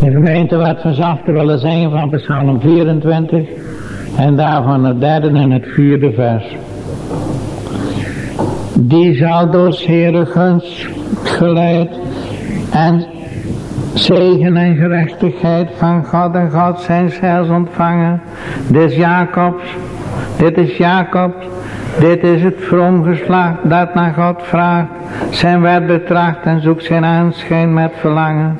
De gemeente wat verzachter willen zingen van Psalm 24 en daarvan het derde en het vierde vers. Die zal door Heere gunst geleid en zegen en gerechtigheid van God en God zijn zelfs ontvangen. Dit is Jacobs, dit is Jacobs, dit is het vroom geslacht dat naar God vraagt, zijn wet betracht en zoekt zijn aanschijn met verlangen.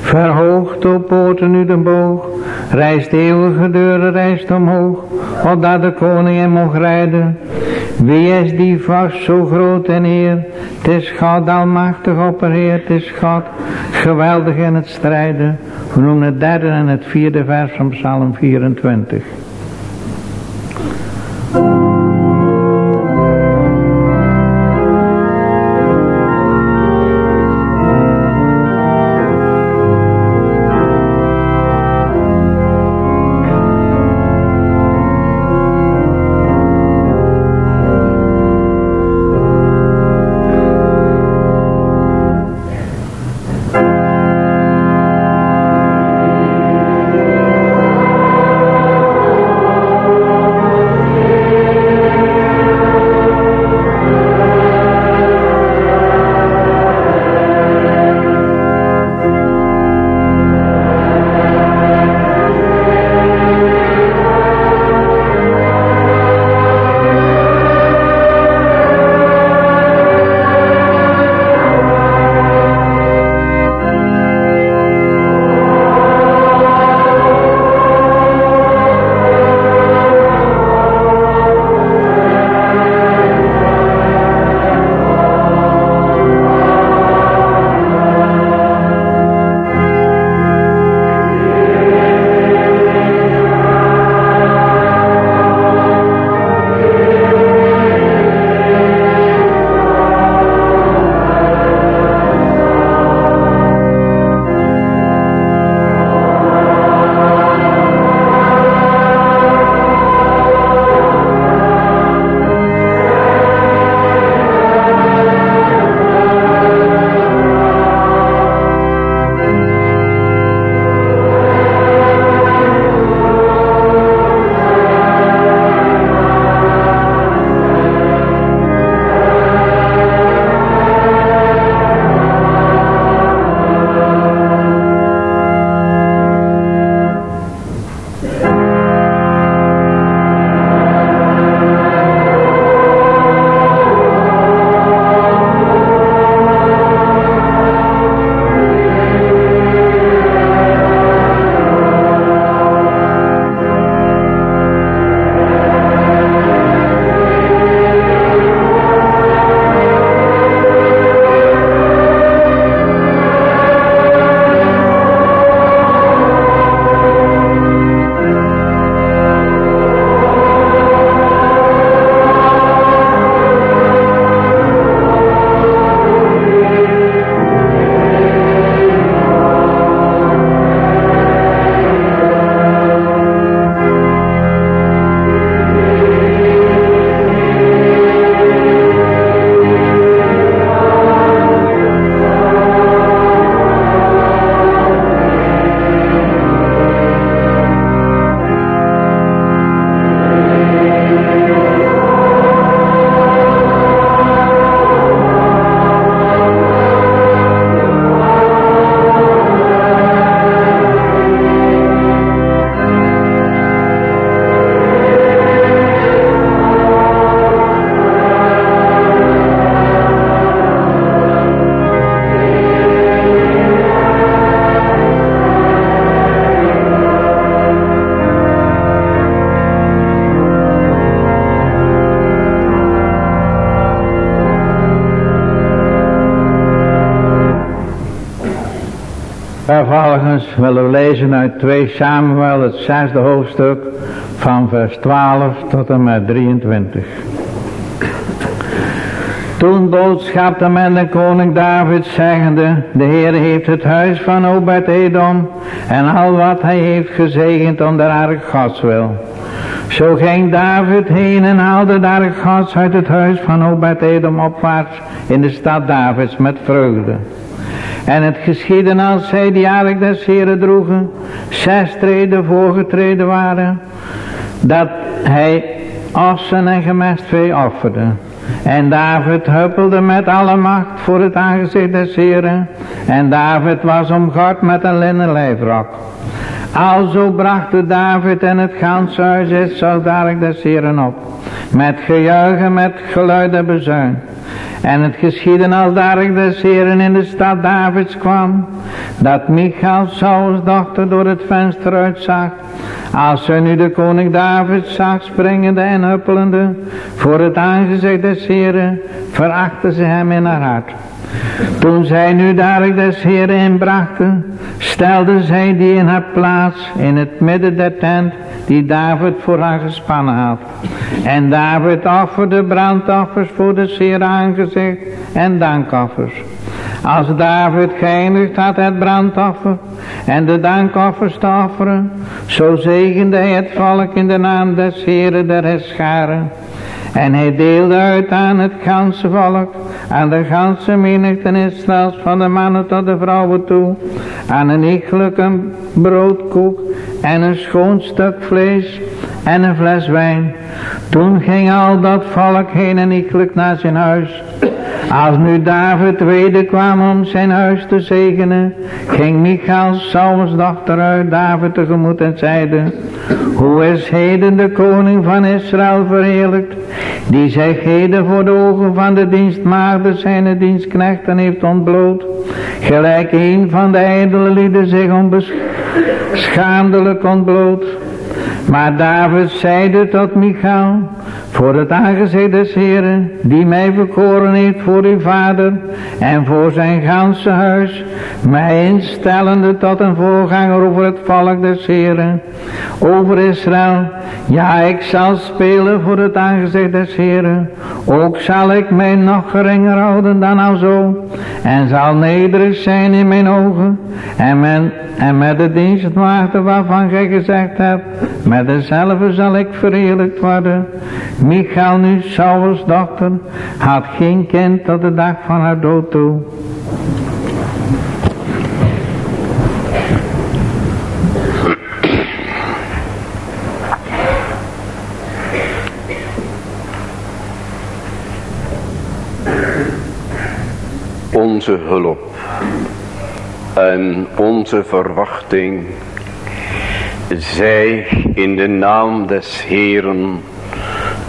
Verhoogt op poorten nu de boog, reist eeuwige deuren, reist omhoog, opdat de koning in mocht rijden. Wie is die vast zo groot en eer? Het is God almachtig opperheer, het is God geweldig in het strijden. We noemen het derde en het vierde vers van Psalm 24. Willen lezen uit 2 Samuel, het zesde hoofdstuk, van vers 12 tot en met 23. Toen boodschapte men de koning David zeggende, de Heer heeft het huis van Obed-Edom en al wat hij heeft gezegend om de ark Gods wil. Zo ging David heen en haalde de ark uit het huis van Obed-Edom opwaarts in de stad Davids met vreugde. En het geschiedde als zij die ark des Heren droegen, zes treden voorgetreden waren, dat hij ossen en gemestvee offerde. En David huppelde met alle macht voor het aangezicht des Heren. En David was omgord met een linnen lijfrok. Alzo brachten David en het ganse huis het zodanig des Heren op. Met gejuichen, met geluid en bezuin. En het geschieden als daar des Heren in de stad Davids kwam, dat Michael Saul's dochter door het venster uitzag, als ze nu de koning David zag springende en huppelende voor het aangezicht des Heren, verachtte ze hem in haar hart. Toen zij nu dadelijk des Heren inbrachten, stelde zij die in haar plaats in het midden der tent die David voor haar gespannen had. En David offerde brandoffers voor de Heer aangezicht en dankoffers. Als David geëindigd had het brandoffer en de dankoffers te offeren, zo zegende hij het volk in de naam des Heeren der Hescharen. En hij deelde uit aan het ganse volk, aan de ganse menigte Israëls, van de mannen tot de vrouwen toe, aan een iegelijke broodkoek en een schoon stuk vlees en een fles wijn. Toen ging al dat volk heen en iegelijk naar zijn huis. Als nu David wederkwam om zijn huis te zegenen, ging Michael Saul's dochter uit David tegemoet en zeide, Hoe is heden de koning van Israël verheerlijkt, die zich heden voor de ogen van de dienstmaagden zijn dienstknechten heeft ontbloot, gelijk een van de ijdele lieden zich onbeschaamdelijk ontbloot. Maar David zeide tot Michael, voor het aangezicht des Heren, die mij verkoren heeft voor uw vader en voor zijn ganse huis, mij instellende tot een voorganger over het volk des Heren, over Israël. Ja, ik zal spelen voor het aangezicht des Heren, ook zal ik mij nog geringer houden dan al zo, en zal nederig zijn in mijn ogen, en, men, en met de dienstmaagden waarvan gij gezegd hebt, met dezelfde zal ik verheerlijkt worden. Michael nu, Saul's dochter, had geen kind tot de dag van haar dood toe. Onze hulp en onze verwachting zij in de naam des Heeren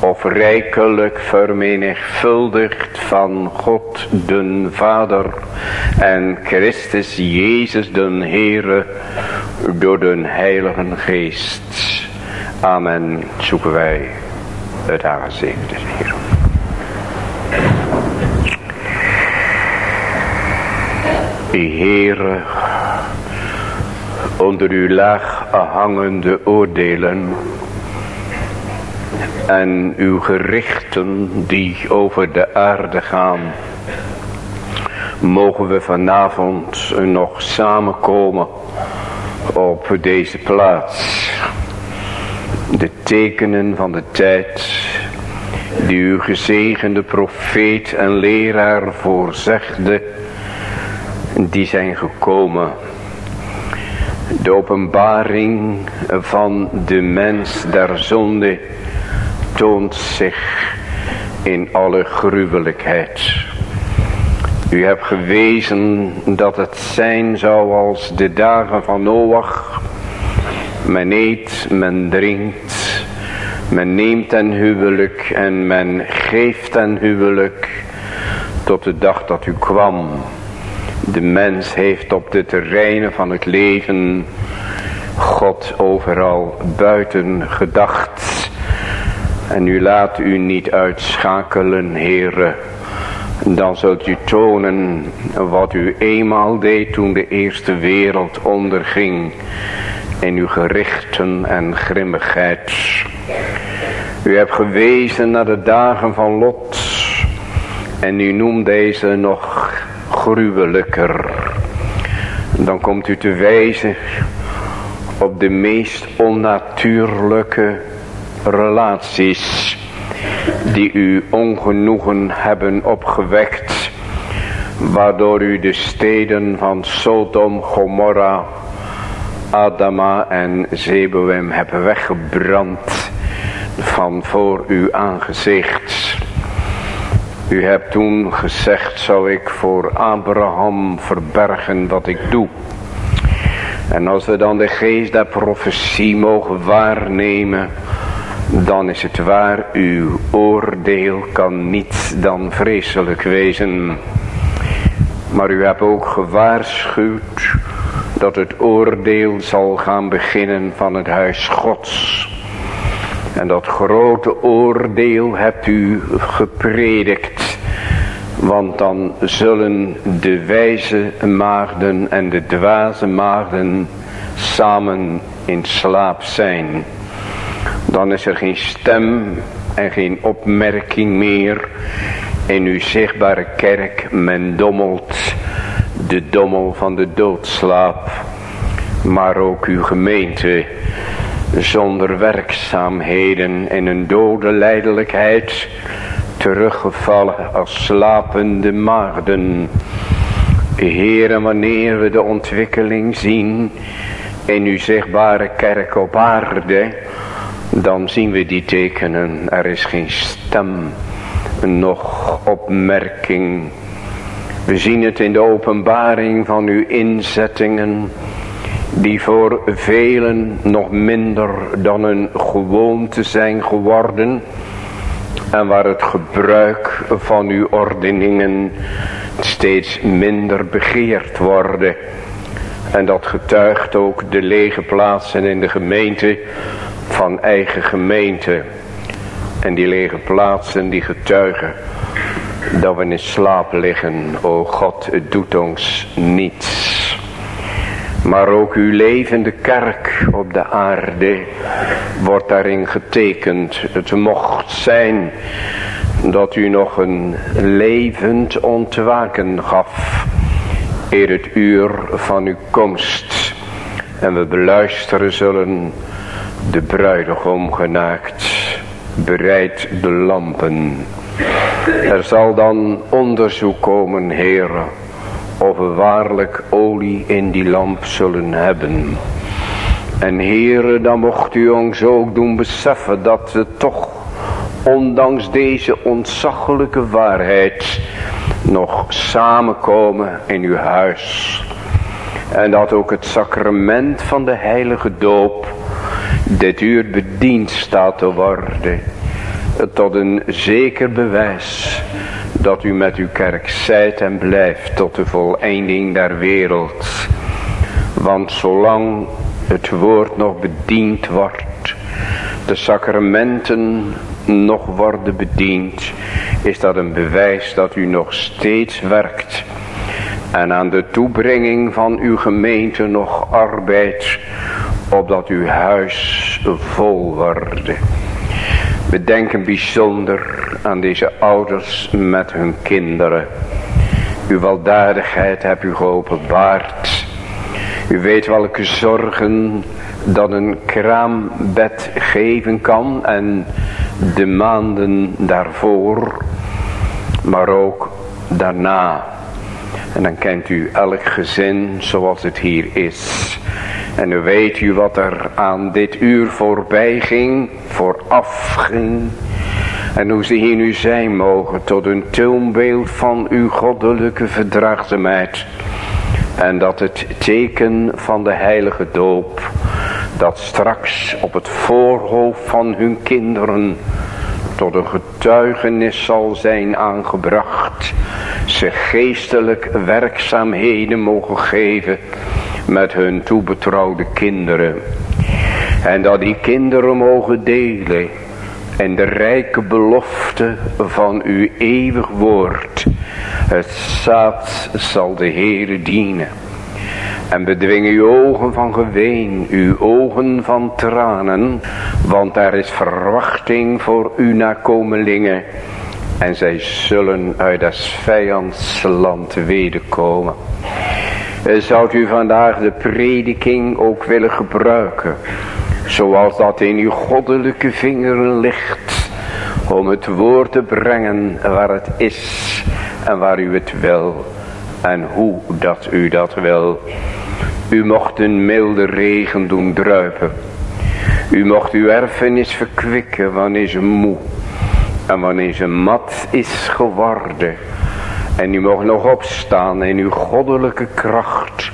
of rijkelijk vermenigvuldigd van God den Vader en Christus Jezus den Heere door den Heilige Geest. Amen. Zoeken wij het aangezicht des Heeren. Heere, onder uw laag hangende oordelen en uw gerichten die over de aarde gaan, mogen we vanavond nog samenkomen op deze plaats. De tekenen van de tijd die uw gezegende profeet en leraar voorzegde, die zijn gekomen. De openbaring van de mens der zonde toont zich in alle gruwelijkheid. U hebt gewezen dat het zijn zou als de dagen van Noach. Men eet, men drinkt, men neemt ten huwelijk en men geeft ten huwelijk tot de dag dat u kwam. De mens heeft op de terreinen van het leven God overal buiten gedacht. En u laat u niet uitschakelen, heren, dan zult u tonen wat u eenmaal deed toen de eerste wereld onderging in uw gerichten en grimmigheid. U hebt gewezen naar de dagen van Lot en u noemt deze nog gruwelijker. Dan komt u te wijzen op de meest onnatuurlijke relaties die u ongenoegen hebben opgewekt, waardoor u de steden van Sodom, Gomorra, Adama en Zeboem hebt weggebrand van voor uw aangezicht. U hebt toen gezegd, zou ik voor Abraham verbergen wat ik doe. En als we dan de geest der profetie mogen waarnemen, dan is het waar, uw oordeel kan niet dan vreselijk wezen. Maar u hebt ook gewaarschuwd dat het oordeel zal gaan beginnen van het huis gods. En dat grote oordeel hebt u gepredikt. Want dan zullen de wijze maagden en de dwaze maagden samen in slaap zijn. Dan is er geen stem en geen opmerking meer in uw zichtbare kerk. Men dommelt de dommel van de doodslaap. Maar ook uw gemeente zonder werkzaamheden in een dode lijdelijkheid teruggevallen als slapende maagden. Heren, wanneer we de ontwikkeling zien in uw zichtbare kerk op aarde, dan zien we die tekenen. Er is geen stem, nog opmerking. We zien het in de openbaring van uw inzettingen, die voor velen nog minder dan een gewoonte zijn geworden, en waar het gebruik van uw ordeningen steeds minder begeerd worden. En dat getuigt ook de lege plaatsen in de gemeente van eigen gemeente. En die lege plaatsen die getuigen dat we in slaap liggen. O God, het doet ons niets. Maar ook uw levende kerk op de aarde wordt daarin getekend. Het mocht zijn dat u nog een levend ontwaken gaf. Eer het uur van uw komst. En we beluisteren zullen de bruidegom genaakt, bereid de lampen. Er zal dan onderzoek komen, heren, of we waarlijk olie in die lamp zullen hebben. En heren, dan mocht u ons ook doen beseffen dat we toch, ondanks deze ontzaglijke waarheid, nog samenkomen in uw huis. En dat ook het sacrament van de heilige doop dit uur bediend staat te worden. Tot een zeker bewijs dat u met uw kerk zijt en blijft tot de voleinding der wereld. Want zolang het woord nog bediend wordt, de sacramenten nog worden bediend, is dat een bewijs dat u nog steeds werkt en aan de toebrenging van uw gemeente nog arbeidt opdat uw huis vol wordt. We denken bijzonder aan deze ouders met hun kinderen. Uw weldadigheid hebt u geopenbaard. U weet welke zorgen dat een kraambed geven kan en de maanden daarvoor, maar ook daarna. En dan kent u elk gezin zoals het hier is. En nu weet u wat er aan dit uur voorbij ging, vooraf ging. En hoe ze hier nu zijn mogen tot een toonbeeld van uw goddelijke verdraagzaamheid. En dat het teken van de heilige doop, dat straks op het voorhoofd van hun kinderen tot een getuigenis zal zijn aangebracht. Ze geestelijk werkzaamheden mogen geven met hun toebetrouwde kinderen. En dat die kinderen mogen delen En de rijke belofte van uw eeuwig woord. Het zaad zal de Heere dienen. En bedwing uw ogen van geween, uw ogen van tranen, want er is verwachting voor uw nakomelingen. En zij zullen uit des vijands land wederkomen. Zou u vandaag de prediking ook willen gebruiken, zoals dat in uw goddelijke vingeren ligt, om het woord te brengen waar het is en waar u het wil en hoe dat u dat wil. U mocht een milde regen doen druipen. U mocht uw erfenis verkwikken wanneer ze moe en wanneer ze mat is geworden. En u mocht nog opstaan in uw goddelijke kracht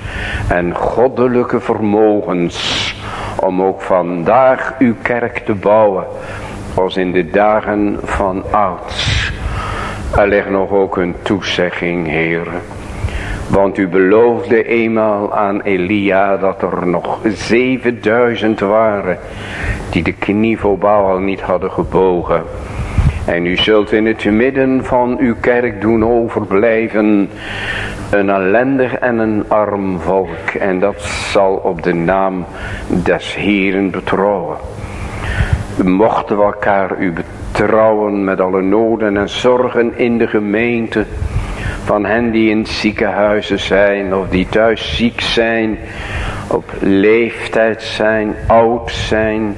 en goddelijke vermogens. Om ook vandaag uw kerk te bouwen. Als in de dagen van ouds. Er ligt nog ook een toezegging, heren. Want u beloofde eenmaal aan Elia dat er nog 7000 waren die de knie voor Baal niet hadden gebogen. En u zult in het midden van uw kerk doen overblijven een ellendig en een arm volk. En dat zal op de naam des Heeren betrouwen. Mochten we elkaar u betrouwen met alle noden en zorgen in de gemeente van hen die in ziekenhuizen zijn of die thuis ziek zijn, op leeftijd zijn, oud zijn,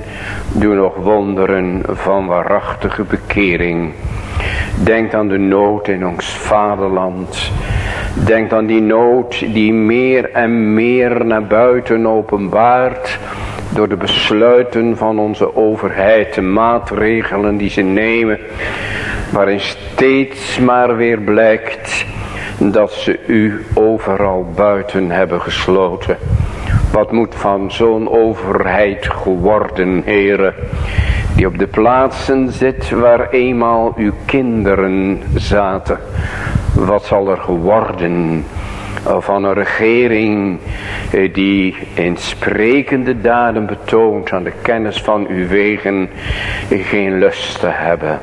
doe nog wonderen van waarachtige bekering. Denk aan de nood in ons vaderland. Denk aan die nood die meer en meer naar buiten openbaart door de besluiten van onze overheid, de maatregelen die ze nemen, waarin steeds maar weer blijkt dat ze u overal buiten hebben gesloten. Wat moet van zo'n overheid geworden, heren, die op de plaatsen zit waar eenmaal uw kinderen zaten. Wat zal er geworden van een regering die in sprekende daden betoont aan de kennis van uw wegen geen lust te hebben.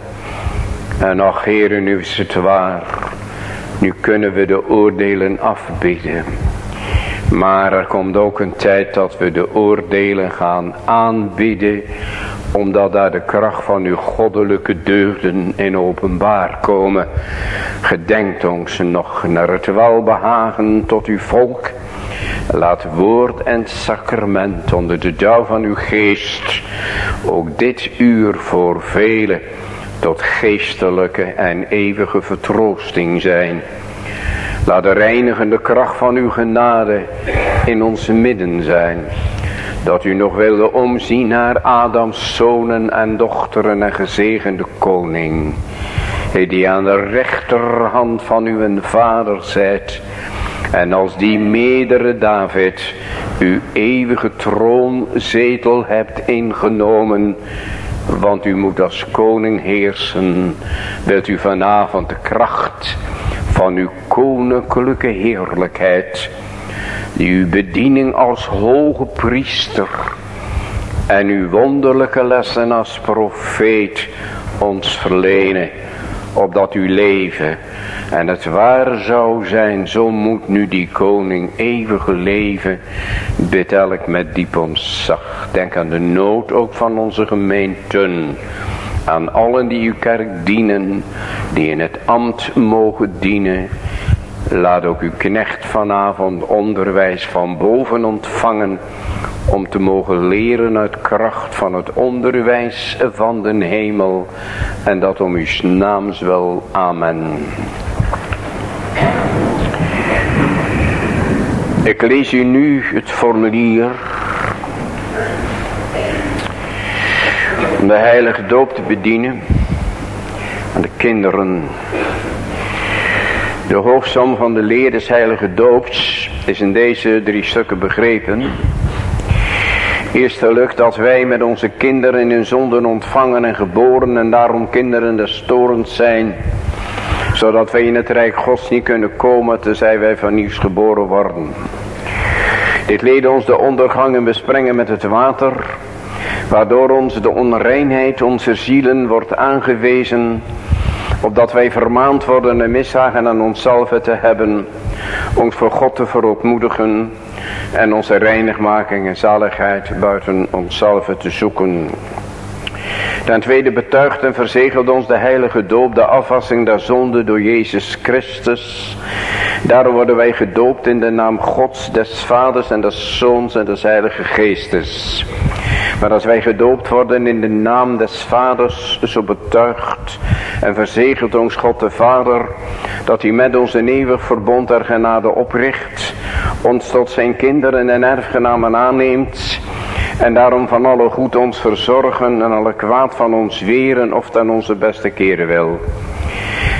En ach heren, nu is het waar nu kunnen we de oordelen afbieden. Maar er komt ook een tijd dat we de oordelen gaan aanbieden. Omdat daar de kracht van uw goddelijke deugden in openbaar komen. Gedenkt ons nog naar het welbehagen tot uw volk. Laat woord en sacrament onder de dauw van uw geest. Ook dit uur voor velen tot geestelijke en eeuwige vertroosting zijn. Laat de reinigende kracht van uw genade in ons midden zijn. Dat u nog wilde omzien naar Adams zonen en dochteren en gezegende koning. Die aan de rechterhand van uw vader zit. En als die meerdere David uw eeuwige troonzetel hebt ingenomen want u moet als koning heersen. Wilt u vanavond de kracht van uw koninklijke heerlijkheid. Uw bediening als hoge priester. En uw wonderlijke lessen als profeet ons verlenen. Opdat uw leven en het waar zou zijn, zo moet nu die koning eeuwige leven, bid elk met diep ontzag. Denk aan de nood ook van onze gemeenten. Aan allen die uw kerk dienen, die in het ambt mogen dienen. Laat ook uw knecht vanavond onderwijs van boven ontvangen om te mogen leren uit kracht van het onderwijs van de hemel en dat om uw naams wel. Amen. Ik lees u nu het formulier om de heilige doop te bedienen aan de kinderen. De hoofdsom van de leer des heilige doops is in deze drie stukken begrepen. Eerstelijk dat wij met onze kinderen in hun zonden ontvangen en geboren en daarom kinderen des storens zijn zodat wij in het Rijk Gods niet kunnen komen tenzij wij van nieuws geboren worden. Dit leed ons de ondergang en besprengen met het water Waardoor ons de onreinheid onze zielen wordt aangewezen. Opdat wij vermaand worden en mishagen aan onszelf te hebben. Ons voor God te verootmoedigen. En onze reinigmaking en zaligheid buiten onszelf te zoeken. Ten tweede betuigt en verzegelt ons de heilige doop, de afwassing der zonde door Jezus Christus. Daarom worden wij gedoopt in de naam Gods, des Vaders en des Zoons en des Heilige Geestes. Maar als wij gedoopt worden in de naam des Vaders, zo betuigt en verzegelt ons God de Vader, dat hij met ons een eeuwig verbond der genade opricht, ons tot zijn kinderen en erfgenamen aanneemt, en daarom van alle goed ons verzorgen en alle kwaad van ons weren of ten onze beste keren wil.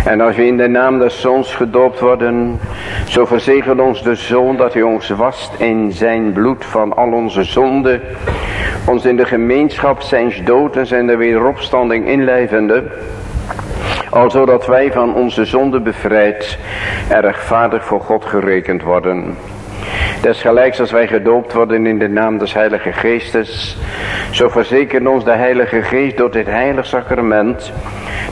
En als we in de naam des Zoons gedoopt worden, zo verzegelt ons de Zoon dat hij ons wast in zijn bloed van al onze zonden, ons in de gemeenschap zijn dood en zijn de wederopstanding inlijvende, alzo dat wij van onze zonde bevrijd en rechtvaardig voor God gerekend worden. Desgelijks als wij gedoopt worden in de naam des Heilige Geestes, zo verzekert ons de Heilige Geest door dit heilig sacrament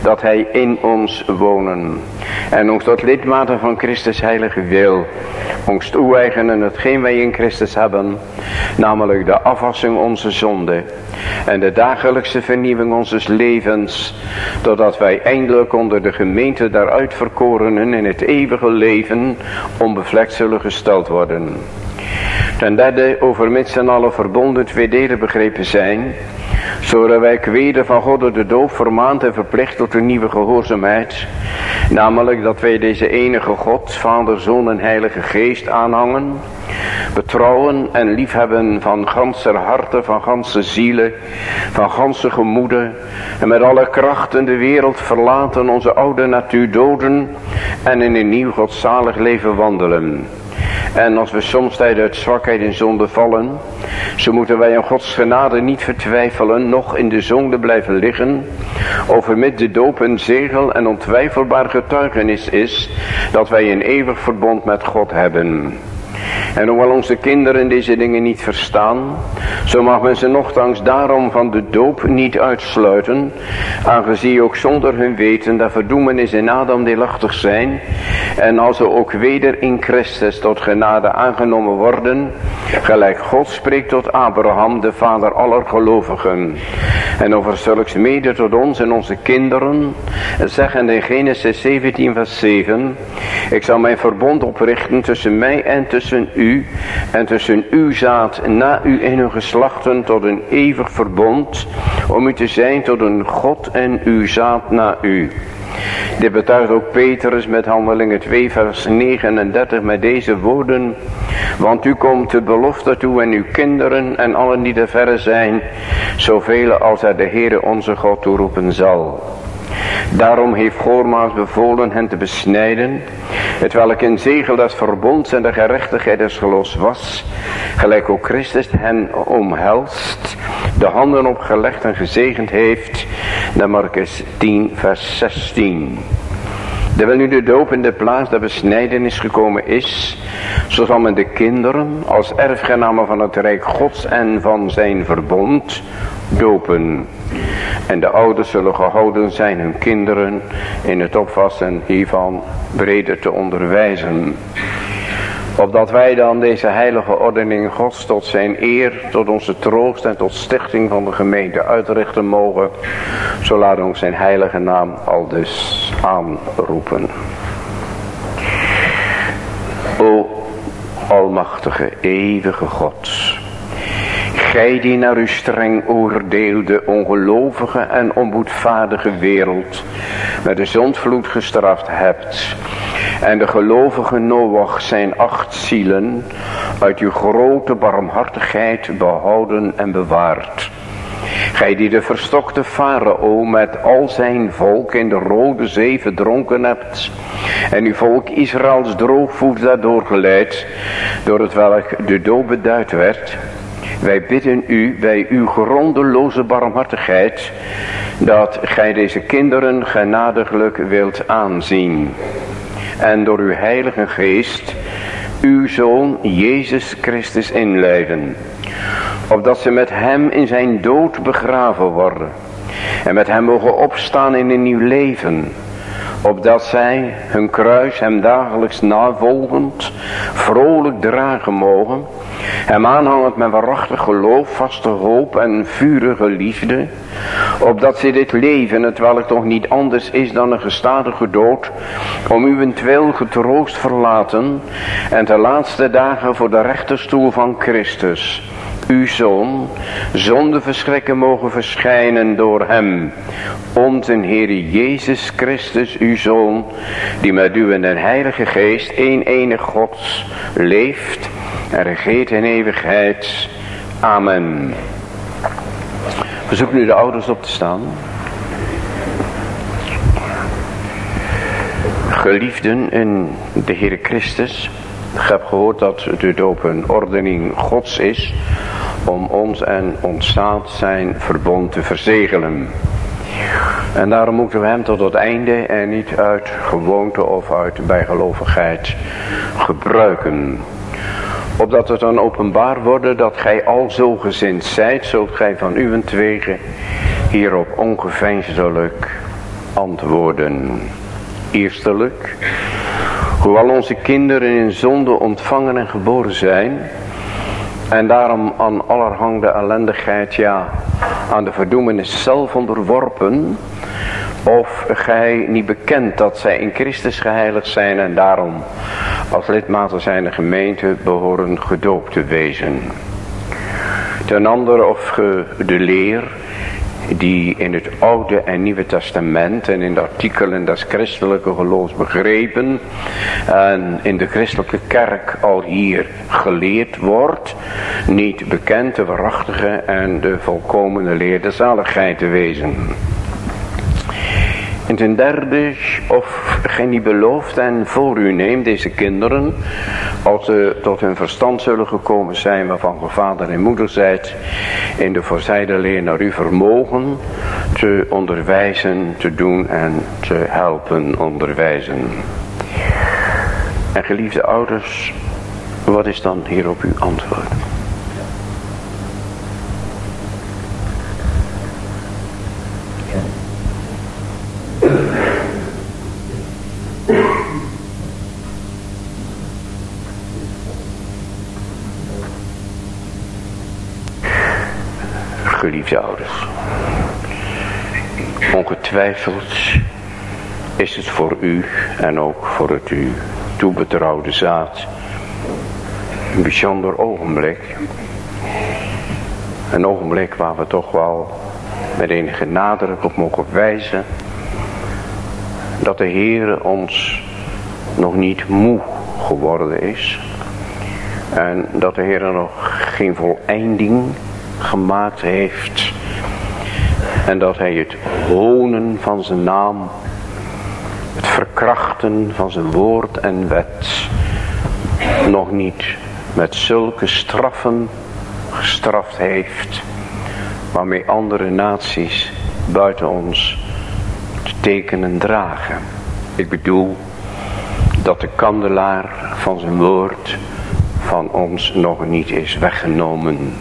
dat hij in ons wonen. En ons tot lidmaten van Christus heilige wil, ons toeweigenen hetgeen wij in Christus hebben, namelijk de afwassing onze zonde en de dagelijkse vernieuwing onze levens, totdat wij eindelijk onder de gemeente der uitverkorenen in het eeuwige leven onbevlekt zullen gesteld worden. Ten derde, overmits en alle verbonden twee delen begrepen zijn, zodat wij kweden van God de doop vermaand en verplicht tot een nieuwe gehoorzaamheid. Namelijk dat wij deze enige God, Vader, Zoon en Heilige Geest aanhangen. Betrouwen en liefhebben van ganse harten, van ganse zielen, van ganse gemoeden. En met alle krachten de wereld verlaten, onze oude natuur doden en in een nieuw godzalig leven wandelen. En als we soms uit zwakheid in zonde vallen, zo moeten wij in Gods genade niet vertwijfelen, nog in de zonde blijven liggen, met de doop een zegel en ontwijfelbaar getuigenis is, dat wij een eeuwig verbond met God hebben. En hoewel onze kinderen deze dingen niet verstaan, zo mag men ze nogthans daarom van de doop niet uitsluiten, aangezien ook zonder hun weten dat verdoemenis in Adam deelachtig zijn, en als ze ook weder in Christus tot genade aangenomen worden, gelijk God spreekt tot Abraham, de vader aller gelovigen. En over zulks mede tot ons en onze kinderen, zeggen in Genesis 17 vers 7, ik zal mijn verbond oprichten tussen mij en tussen u en tussen uw zaad na u in hun geslachten tot een eeuwig verbond, om u te zijn tot een God en uw zaad na u. Dit betuigt ook Petrus met handelingen 2 vers 39 met deze woorden. Want u komt de belofte toe en uw kinderen en allen die er verre zijn, zoveel als er de Heere onze God toeroepen zal. Daarom heeft Gormaas bevolen hen te besnijden, het welk een zegel des verbonds en de gerechtigheid des gelos was, gelijk ook Christus hen omhelst, de handen opgelegd en gezegend heeft, naar Marcus 10 vers 16. Terwijl nu de doop in de plaats der besnijdenis gekomen is, zo zal men de kinderen als erfgenamen van het Rijk Gods en van zijn verbond dopen. En de ouders zullen gehouden zijn hun kinderen in het opvassen hiervan breder te onderwijzen. Opdat wij dan deze heilige ordening gods tot zijn eer, tot onze troost en tot stichting van de gemeente uitrichten mogen. Zo laat ons zijn heilige naam al dus aanroepen. O almachtige, eeuwige God. Gij die naar uw streng oordeelde ongelovige en onboedvaardige wereld met de zondvloed gestraft hebt. En de gelovige Noach zijn acht zielen uit uw grote barmhartigheid behouden en bewaard. Gij die de verstokte farao met al zijn volk in de rode zee verdronken hebt. En uw volk Israëls droogvoet daardoor geleid. Door het welk de dood beduid werd. Wij bidden u bij uw grondeloze barmhartigheid dat gij deze kinderen genadiglijk wilt aanzien. En door uw heilige geest uw Zoon Jezus Christus inleiden. Opdat ze met hem in zijn dood begraven worden. En met hem mogen opstaan in een nieuw leven. Opdat zij hun kruis hem dagelijks navolgend vrolijk dragen mogen. Hem aanhangend met waarachtig geloof, vaste hoop en vurige liefde. Opdat ze dit leven, het welk toch niet anders is dan een gestadige dood, om uwentwil getroost verlaten en de laatste dagen voor de rechterstoel van Christus uw Zoon, zonder verschrikken mogen verschijnen door hem. Onze Heer Jezus Christus, uw Zoon, die met u en de Heilige Geest, één enig Gods, leeft en regeert in eeuwigheid. Amen. Verzoek nu de ouders op te staan. Geliefden in de Heer Christus, ik heb gehoord dat de doop een ordening Gods is om ons en ons zaad zijn verbond te verzegelen. En daarom moeten we hem tot het einde en niet uit gewoonte of uit bijgelovigheid gebruiken. Opdat het dan openbaar worden dat gij al zo gezind zijt, zult gij van uwentwege hierop ongeveinsdelijk antwoorden. Eerstelijk, hoewel onze kinderen in zonde ontvangen en geboren zijn, en daarom aan allerhande ellendigheid, ja, aan de verdoemenis zelf onderworpen. Of gij niet bekend dat zij in Christus geheiligd zijn en daarom als lidmaten zijn de gemeente behoren gedoopt te wezen. Ten andere of de leer die in het Oude en Nieuwe Testament en in de artikelen des christelijke geloofs begrepen en in de christelijke kerk al hier geleerd wordt, niet bekend de waarachtige en de volkomene leer zaligheid te wezen. En ten derde, of gij niet belooft en voor u neemt deze kinderen, als ze tot hun verstand zullen gekomen zijn waarvan ge vader en moeder zijt, in de voorzijde leer naar uw vermogen te onderwijzen, te doen en te helpen onderwijzen. En geliefde ouders, wat is dan hierop uw antwoord? Geliefde ouders. Ongetwijfeld is het voor u en ook voor het u toebetrouwde zaad een bijzonder ogenblik. Een ogenblik waar we toch wel met enige nadruk op mogen wijzen dat de Heer ons nog niet moe geworden is. En dat de Heer nog geen voleinding gemaakt heeft. En dat hij het honen van zijn naam, het verkrachten van zijn woord en wet, nog niet met zulke straffen gestraft heeft, waarmee andere naties buiten ons te tekenen dragen. Ik bedoel dat de kandelaar van zijn woord van ons nog niet is weggenomen.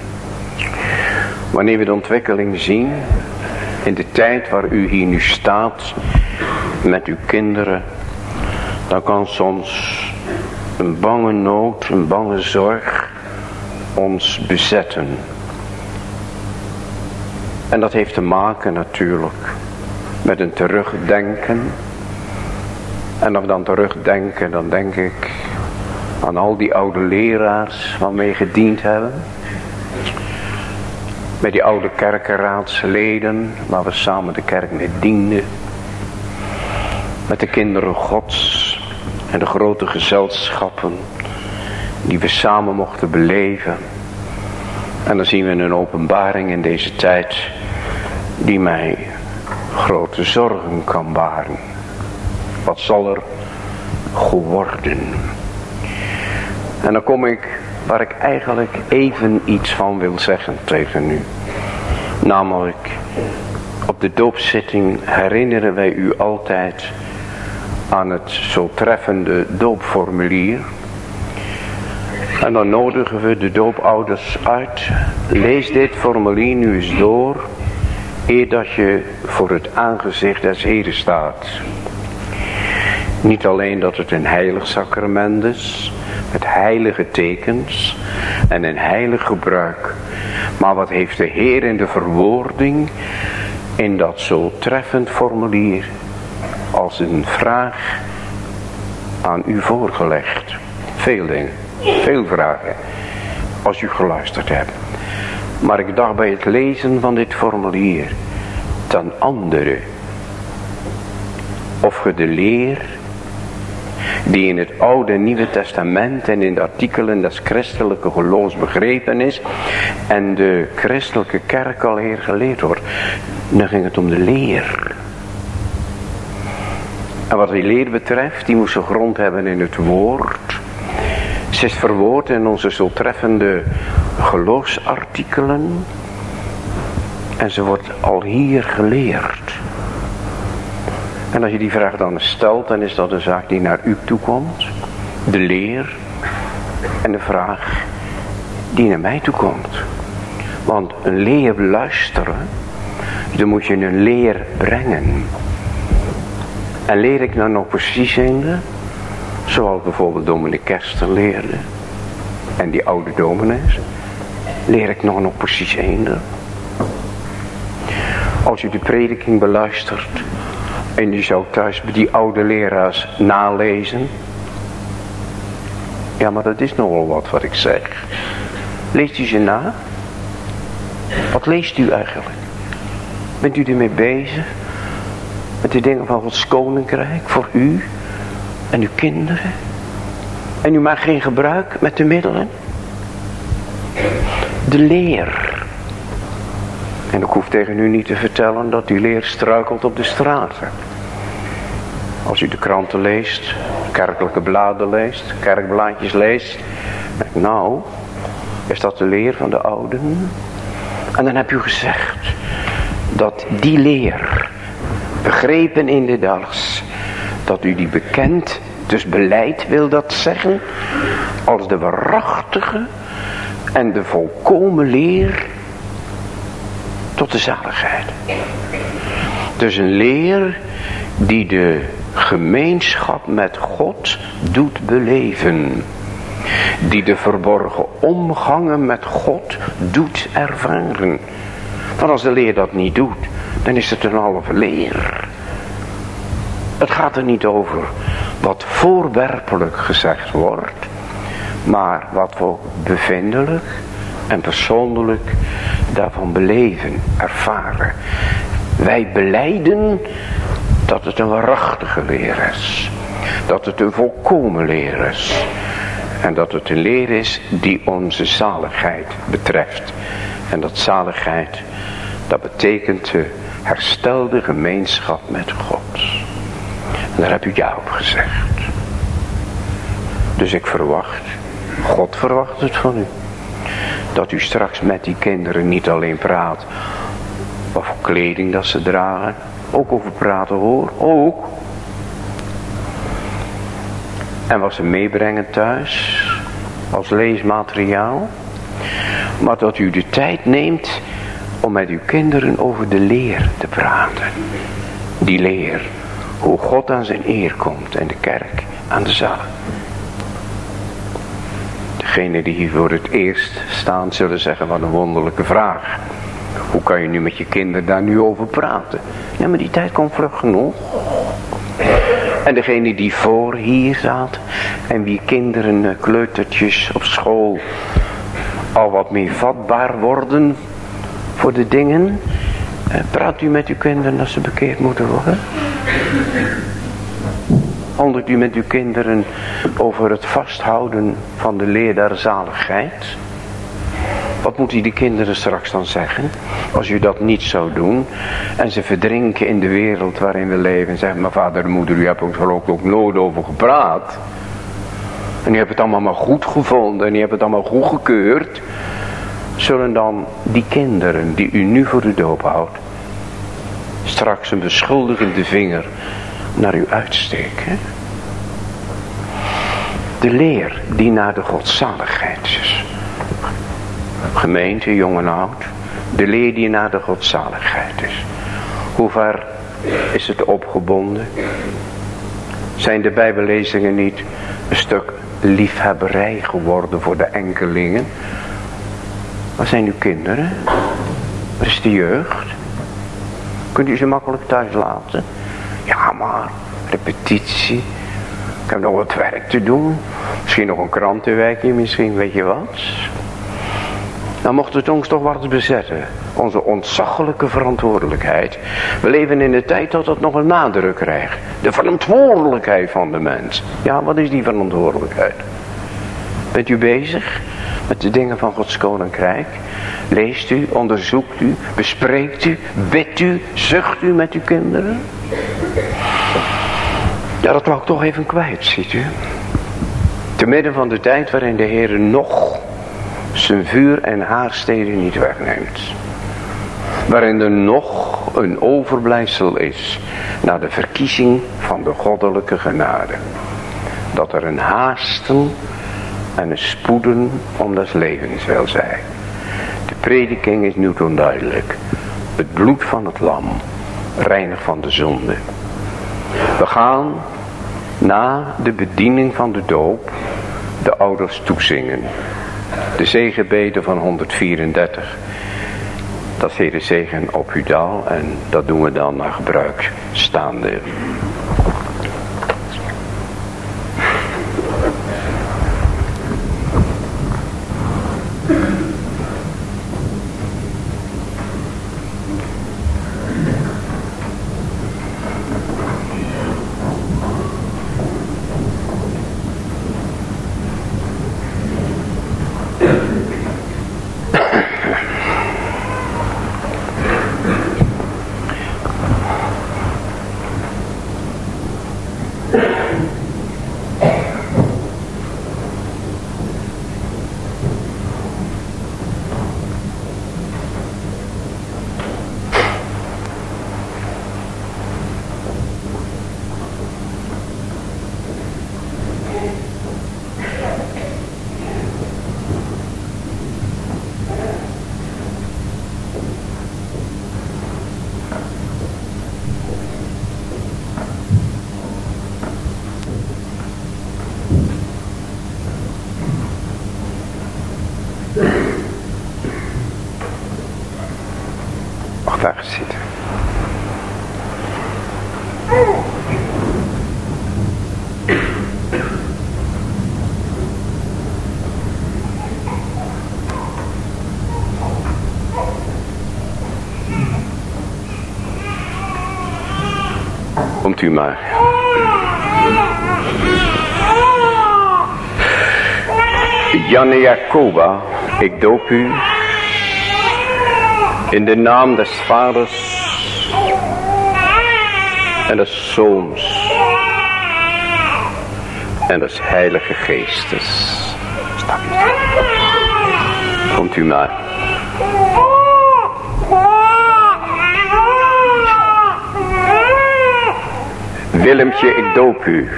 Wanneer we de ontwikkeling zien in de tijd waar u hier nu staat met uw kinderen, dan kan soms een bange nood, een bange zorg ons bezetten. En dat heeft te maken natuurlijk met een terugdenken. En als dan terugdenken, dan denk ik aan al die oude leraars waarmee gediend hebben. Met die oude kerkenraadsleden waar we samen de kerk mee dienden. Met de kinderen gods en de grote gezelschappen die we samen mochten beleven. En dan zien we een openbaring in deze tijd die mij grote zorgen kan baren. Wat zal er geworden? En dan kom ik waar ik eigenlijk even iets van wil zeggen tegen u. Namelijk, op de doopzitting herinneren wij u altijd aan het zo treffende doopformulier. En dan nodigen we de doopouders uit. Lees dit formulier nu eens door. Eer dat je voor het aangezicht des Heren staat. Niet alleen dat het een heilig sacrament is. Met heilige tekens. En een heilig gebruik. Maar wat heeft de Heer in de verwoording. In dat zo treffend formulier. Als een vraag aan u voorgelegd. Veel dingen. Veel vragen. Als u geluisterd hebt. Maar ik dacht bij het lezen van dit formulier. Ten andere. Of je de leer. Die in het Oude en Nieuwe Testament en in de artikelen des christelijke geloofs begrepen is. En de christelijke kerk al hier geleerd wordt. Dan ging het om de leer. En wat die leer betreft, die moest zijn grond hebben in het woord. Ze is verwoord in onze zo treffende geloofsartikelen. En ze wordt al hier geleerd. En als je die vraag dan stelt, dan is dat een zaak die naar u toe komt. De leer en de vraag die naar mij toe komt. Want een leer luisteren, dan moet je een leer brengen. En leer ik nou nog precies in Zoals bijvoorbeeld dominee Kersten leerde. En die oude dominees. Leer ik nog nog precies eender. Als u de prediking beluistert. En u zou thuis die oude leraars nalezen. Ja, maar dat is nogal wat wat ik zeg. Leest u ze na? Wat leest u eigenlijk? Bent u ermee bezig? Met de dingen van Gods koninkrijk voor u? en uw kinderen. En u maakt geen gebruik met de middelen. De leer. En ik hoef tegen u niet te vertellen dat die leer struikelt op de straten. Als u de kranten leest, kerkelijke bladen leest, kerkblaadjes leest. Nou, is dat de leer van de ouden? En dan heb u gezegd dat die leer, begrepen in de dals, dat u die bekent, dus beleid wil dat zeggen, als de waarachtige en de volkomen leer tot de zaligheid. Dus een leer die de gemeenschap met God doet beleven. Die de verborgen omgangen met God doet ervaren. Want als de leer dat niet doet, dan is het een halve leer. Het gaat er niet over wat voorwerpelijk gezegd wordt, maar wat we bevindelijk en persoonlijk daarvan beleven, ervaren. Wij beleiden dat het een waarachtige leer is. Dat het een volkomen leer is. En dat het een leer is die onze zaligheid betreft. En dat zaligheid, dat betekent de herstelde gemeenschap met God. En daar heb u ja op gezegd. Dus ik verwacht, God verwacht het van u. Dat u straks met die kinderen niet alleen praat. Voor kleding dat ze dragen. Ook over praten hoor. Ook. En wat ze meebrengen thuis. Als leesmateriaal. Maar dat u de tijd neemt om met uw kinderen over de leer te praten. Die leer hoe God aan zijn eer komt en de kerk aan de zaal. Degenen die hier voor het eerst staan zullen zeggen wat een wonderlijke vraag. Hoe kan je nu met je kinderen daar nu over praten? Ja, maar die tijd komt vlug genoeg. En degene die voor hier zaten en wie kinderen, eh, kleutertjes op school al wat meer vatbaar worden voor de dingen. Eh, praat u met uw kinderen dat ze bekeerd moeten worden? Handelt u met uw kinderen over het vasthouden van de leer? Wat moet u die kinderen straks dan zeggen? Als u dat niet zou doen. En ze verdrinken in de wereld waarin we leven. En zeggen, maar vader en moeder, u hebt ook geloof ook nooit over gepraat. En u hebt het allemaal maar goed gevonden. En u hebt het allemaal goed gekeurd. Zullen dan die kinderen die u nu voor de doop houdt straks een beschuldigende vinger naar u uitsteken. De leer die naar de godzaligheid is. Gemeente, jong en oud. De leer die naar de godzaligheid is. Hoe ver is het opgebonden? Zijn de bijbellezingen niet een stuk liefhebberij geworden voor de enkelingen? Waar zijn uw kinderen? Waar is de jeugd? Kunt u ze makkelijk thuis laten? Ja, maar repetitie. Ik heb nog wat werk te doen. Misschien nog een krantenwerkje, misschien weet je wat. Dan mocht het ons toch wat bezetten. Onze ontzaglijke verantwoordelijkheid. We leven in de tijd dat dat nog een nadruk krijgt. De verantwoordelijkheid van de mens. Ja, wat is die verantwoordelijkheid? Bent u bezig met de dingen van Gods koninkrijk? Leest u, onderzoekt u, bespreekt u, bidt u, zucht u met uw kinderen? Ja, dat wou ik toch even kwijt, ziet u. Te midden van de tijd waarin de Heer nog zijn vuur en haarsteden niet wegneemt. Waarin er nog een overblijfsel is naar de verkiezing van de goddelijke genade. Dat er een haasten en een spoeden om des levens wil zijn. De prediking is nu onduidelijk. Het bloed van het lam, reinig van de zonde. We gaan na de bediening van de doop de ouders toezingen. De zegenbeden van 134. Dat is de zegen op uw en dat doen we dan naar gebruik staande. u maar. Janne Jacoba, ik doop u in de naam des vaders en des zoons en des heilige geestes. Komt u maar. Willemtje, ik doop u.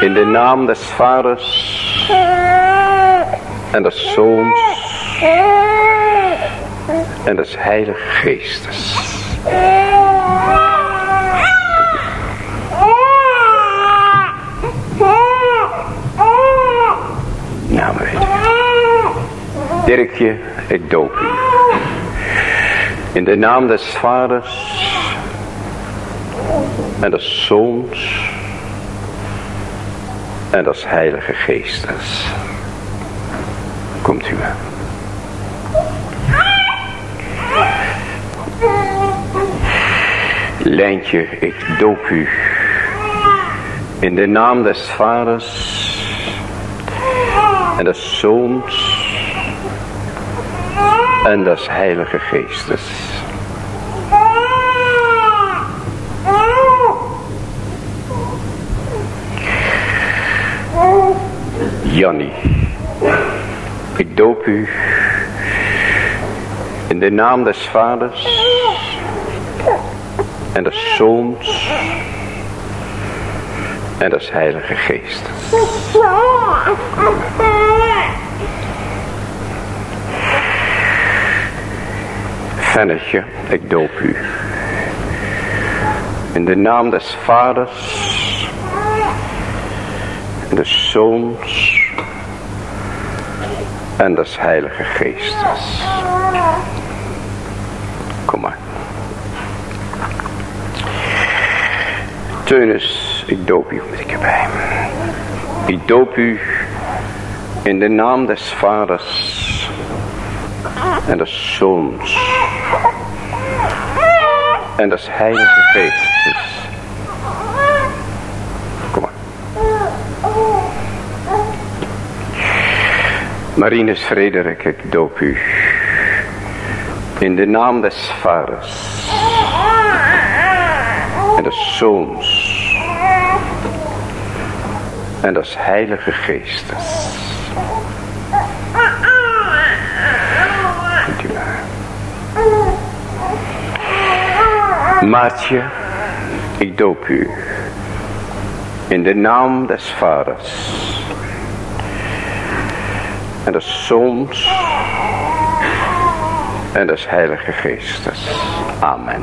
In de naam des vaders en des zoons en des heilige geestes. Nou, weet Dirkje, ik doop u. In de naam des vaders en des Zoons en des Heilige Geestes. Komt u maar. Lijntje, ik doop u in de naam des vaders en des zoons en des heilige geestes. Jannie. Ik doop u in de naam des vaders en des zoons en des heilige geestes. Vennetje, ik doop u. In de naam des vaders. En des zoons. En des heilige geestes. Kom maar. Teunus, ik doop u, moet ik erbij. Ik doop u in de naam des vaders en des zoons en des heilige geestes. Kom maar. Marinus Frederik, ik doop u. In de naam des vaders en des zoons en des heilige geestes. Maartje, ik doop u. In de naam des vaders en des zoons en des heilige geestes. Amen.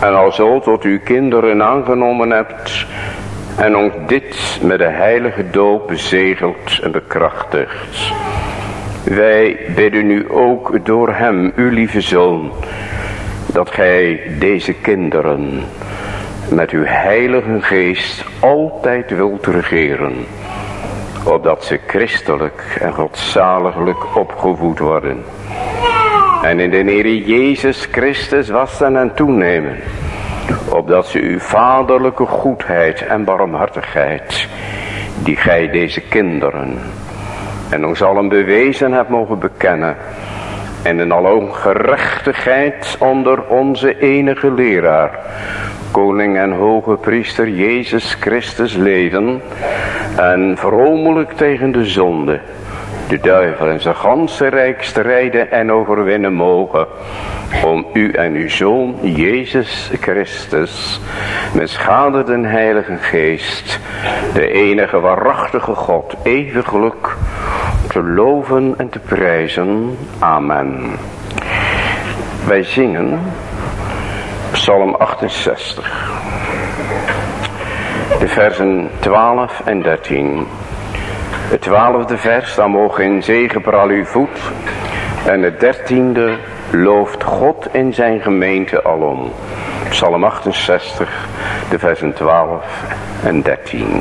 en alzo tot uw kinderen aangenomen hebt en ons dit met de heilige doop bezegeld en bekrachtigd. Wij bidden u ook door hem, uw lieve zoon, dat gij deze kinderen met uw heilige geest altijd wilt regeren, opdat ze christelijk en godzaliglijk opgevoed worden en in de Heer Jezus Christus wassen en toenemen, opdat ze uw vaderlijke goedheid en barmhartigheid, die gij deze kinderen en ons allen bewezen hebt mogen bekennen, en in alle ongerechtigheid onder onze enige leraar, koning en hoge priester Jezus Christus leven, en vromelijk tegen de zonde, de duivel en zijn ganse rijk strijden en overwinnen mogen. Om u en uw Zoon Jezus Christus met schade den Heilige Geest, de enige waarachtige God, eeuwiglijk te loven en te prijzen. Amen. Wij zingen Psalm 68. De versen 12 en 13. Het twaalfde vers, dan mogen in zegenpraal uw voet. En het dertiende, looft God in zijn gemeente alom. Psalm 68, de versen 12 en 13.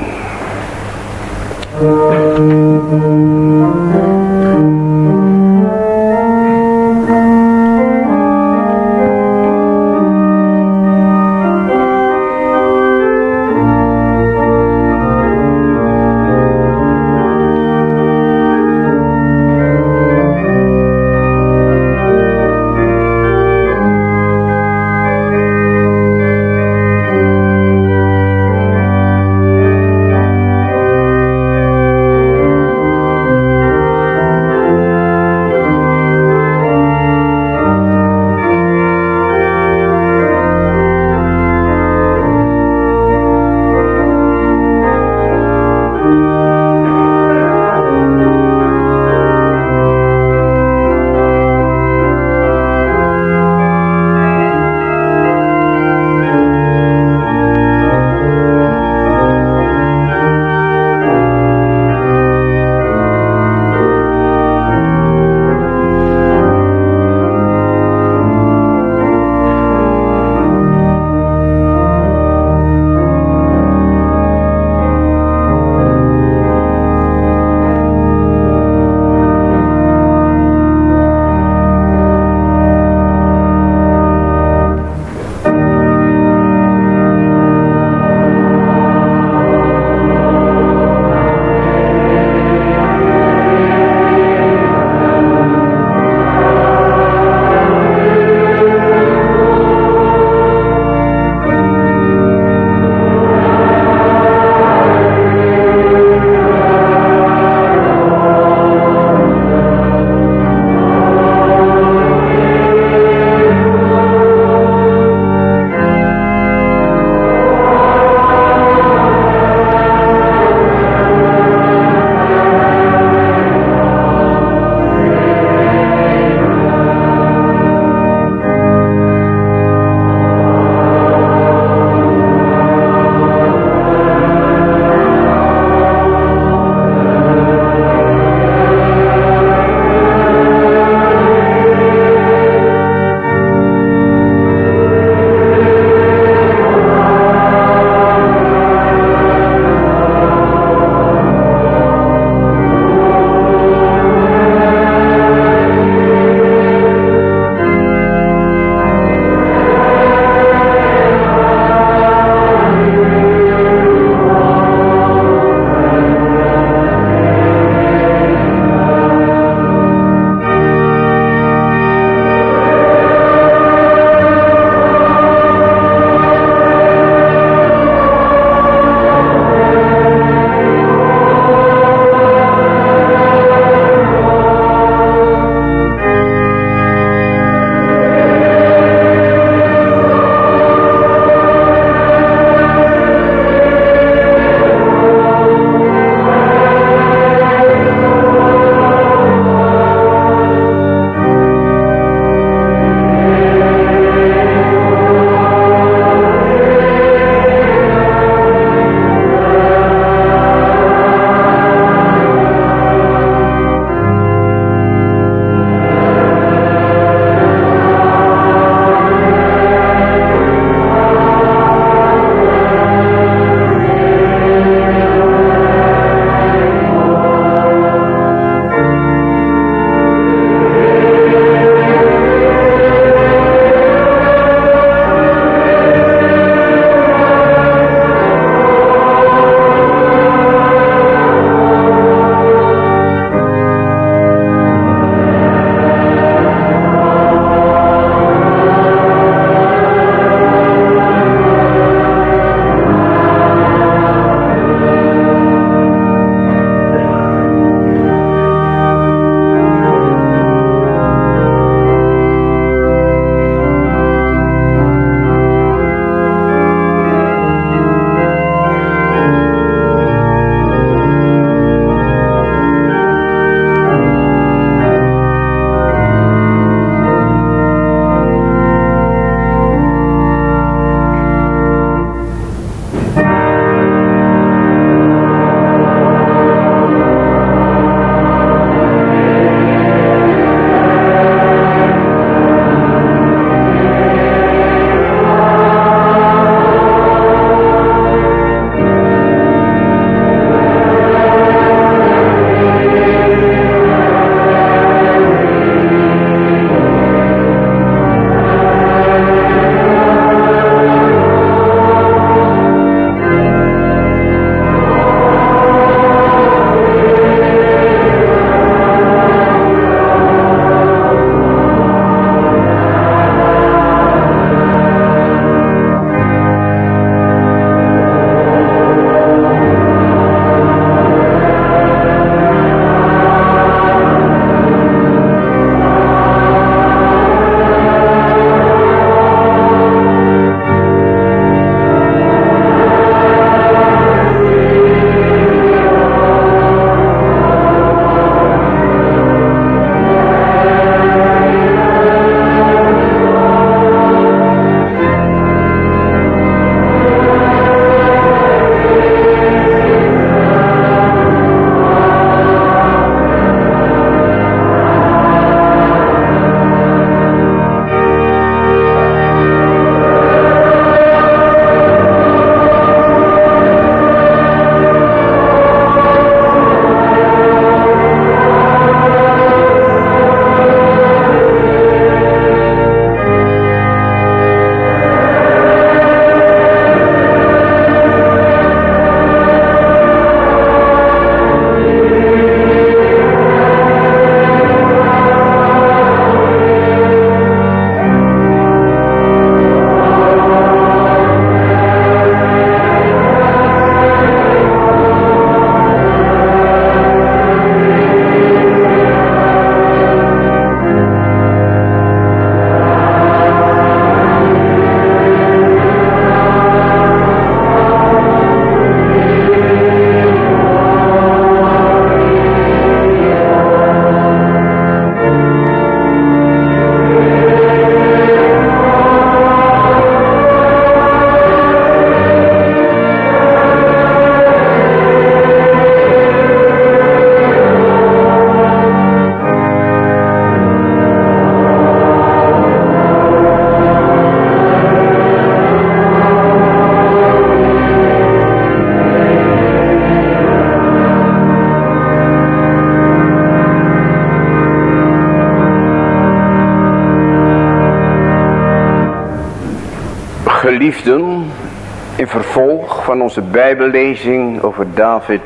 In vervolg van onze bijbellezing over David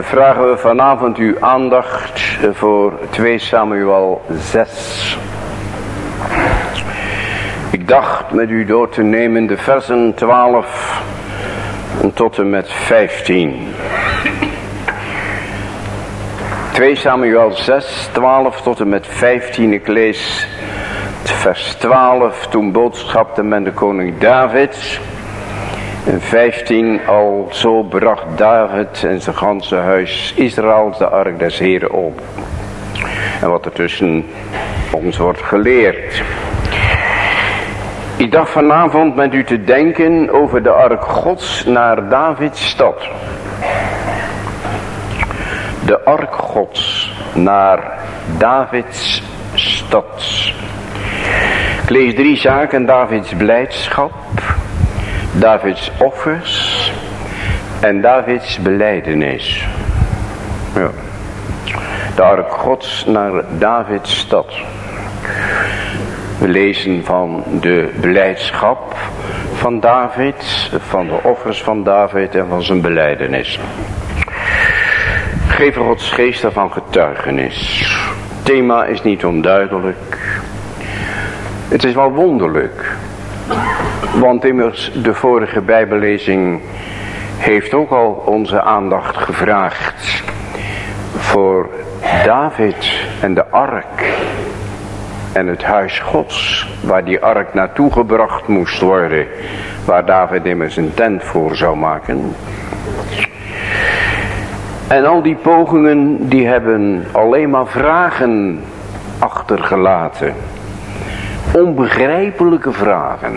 vragen we vanavond uw aandacht voor 2 Samuel 6. Ik dacht met u door te nemen de versen 12 tot en met 15. 2 Samuel 6, 12 tot en met 15. Ik lees vers 12. Toen boodschapte men de koning David. En 15 al zo bracht David en zijn ganse huis Israël de ark des Heren op. En wat er tussen ons wordt geleerd. Ik dacht vanavond met u te denken over de ark gods naar Davids stad. De ark gods naar Davids. Lees drie zaken. Davids blijdschap. Davids offers. En Davids beleidenis. Ja. De ark gods naar Davids stad. We lezen van de beleidschap van David, van de offers van David en van zijn beleidenis. Geven Gods geest daarvan getuigenis. Thema is niet onduidelijk. Het is wel wonderlijk. Want immers de vorige bijbellezing heeft ook al onze aandacht gevraagd voor David en de ark en het huis gods waar die ark naartoe gebracht moest worden waar David immers een tent voor zou maken en al die pogingen die hebben alleen maar vragen achtergelaten onbegrijpelijke vragen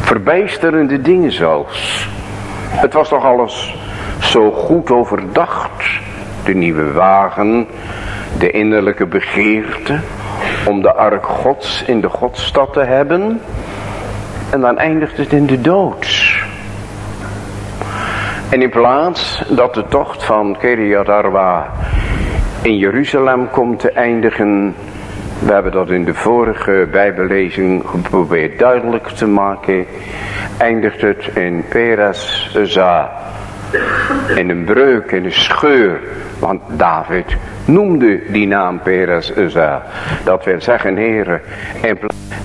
verbijsterende dingen zelfs het was toch alles zo goed overdacht de nieuwe wagen de innerlijke begeerte om de ark gods in de godstad te hebben. En dan eindigt het in de dood. En in plaats dat de tocht van Keriat Arwa in Jeruzalem komt te eindigen. We hebben dat in de vorige bijbellezing geprobeerd duidelijk te maken. Eindigt het in Peres Za. In een breuk, in een scheur. Want David noemde die naam Peres Uza. Dat wil zeggen, heren,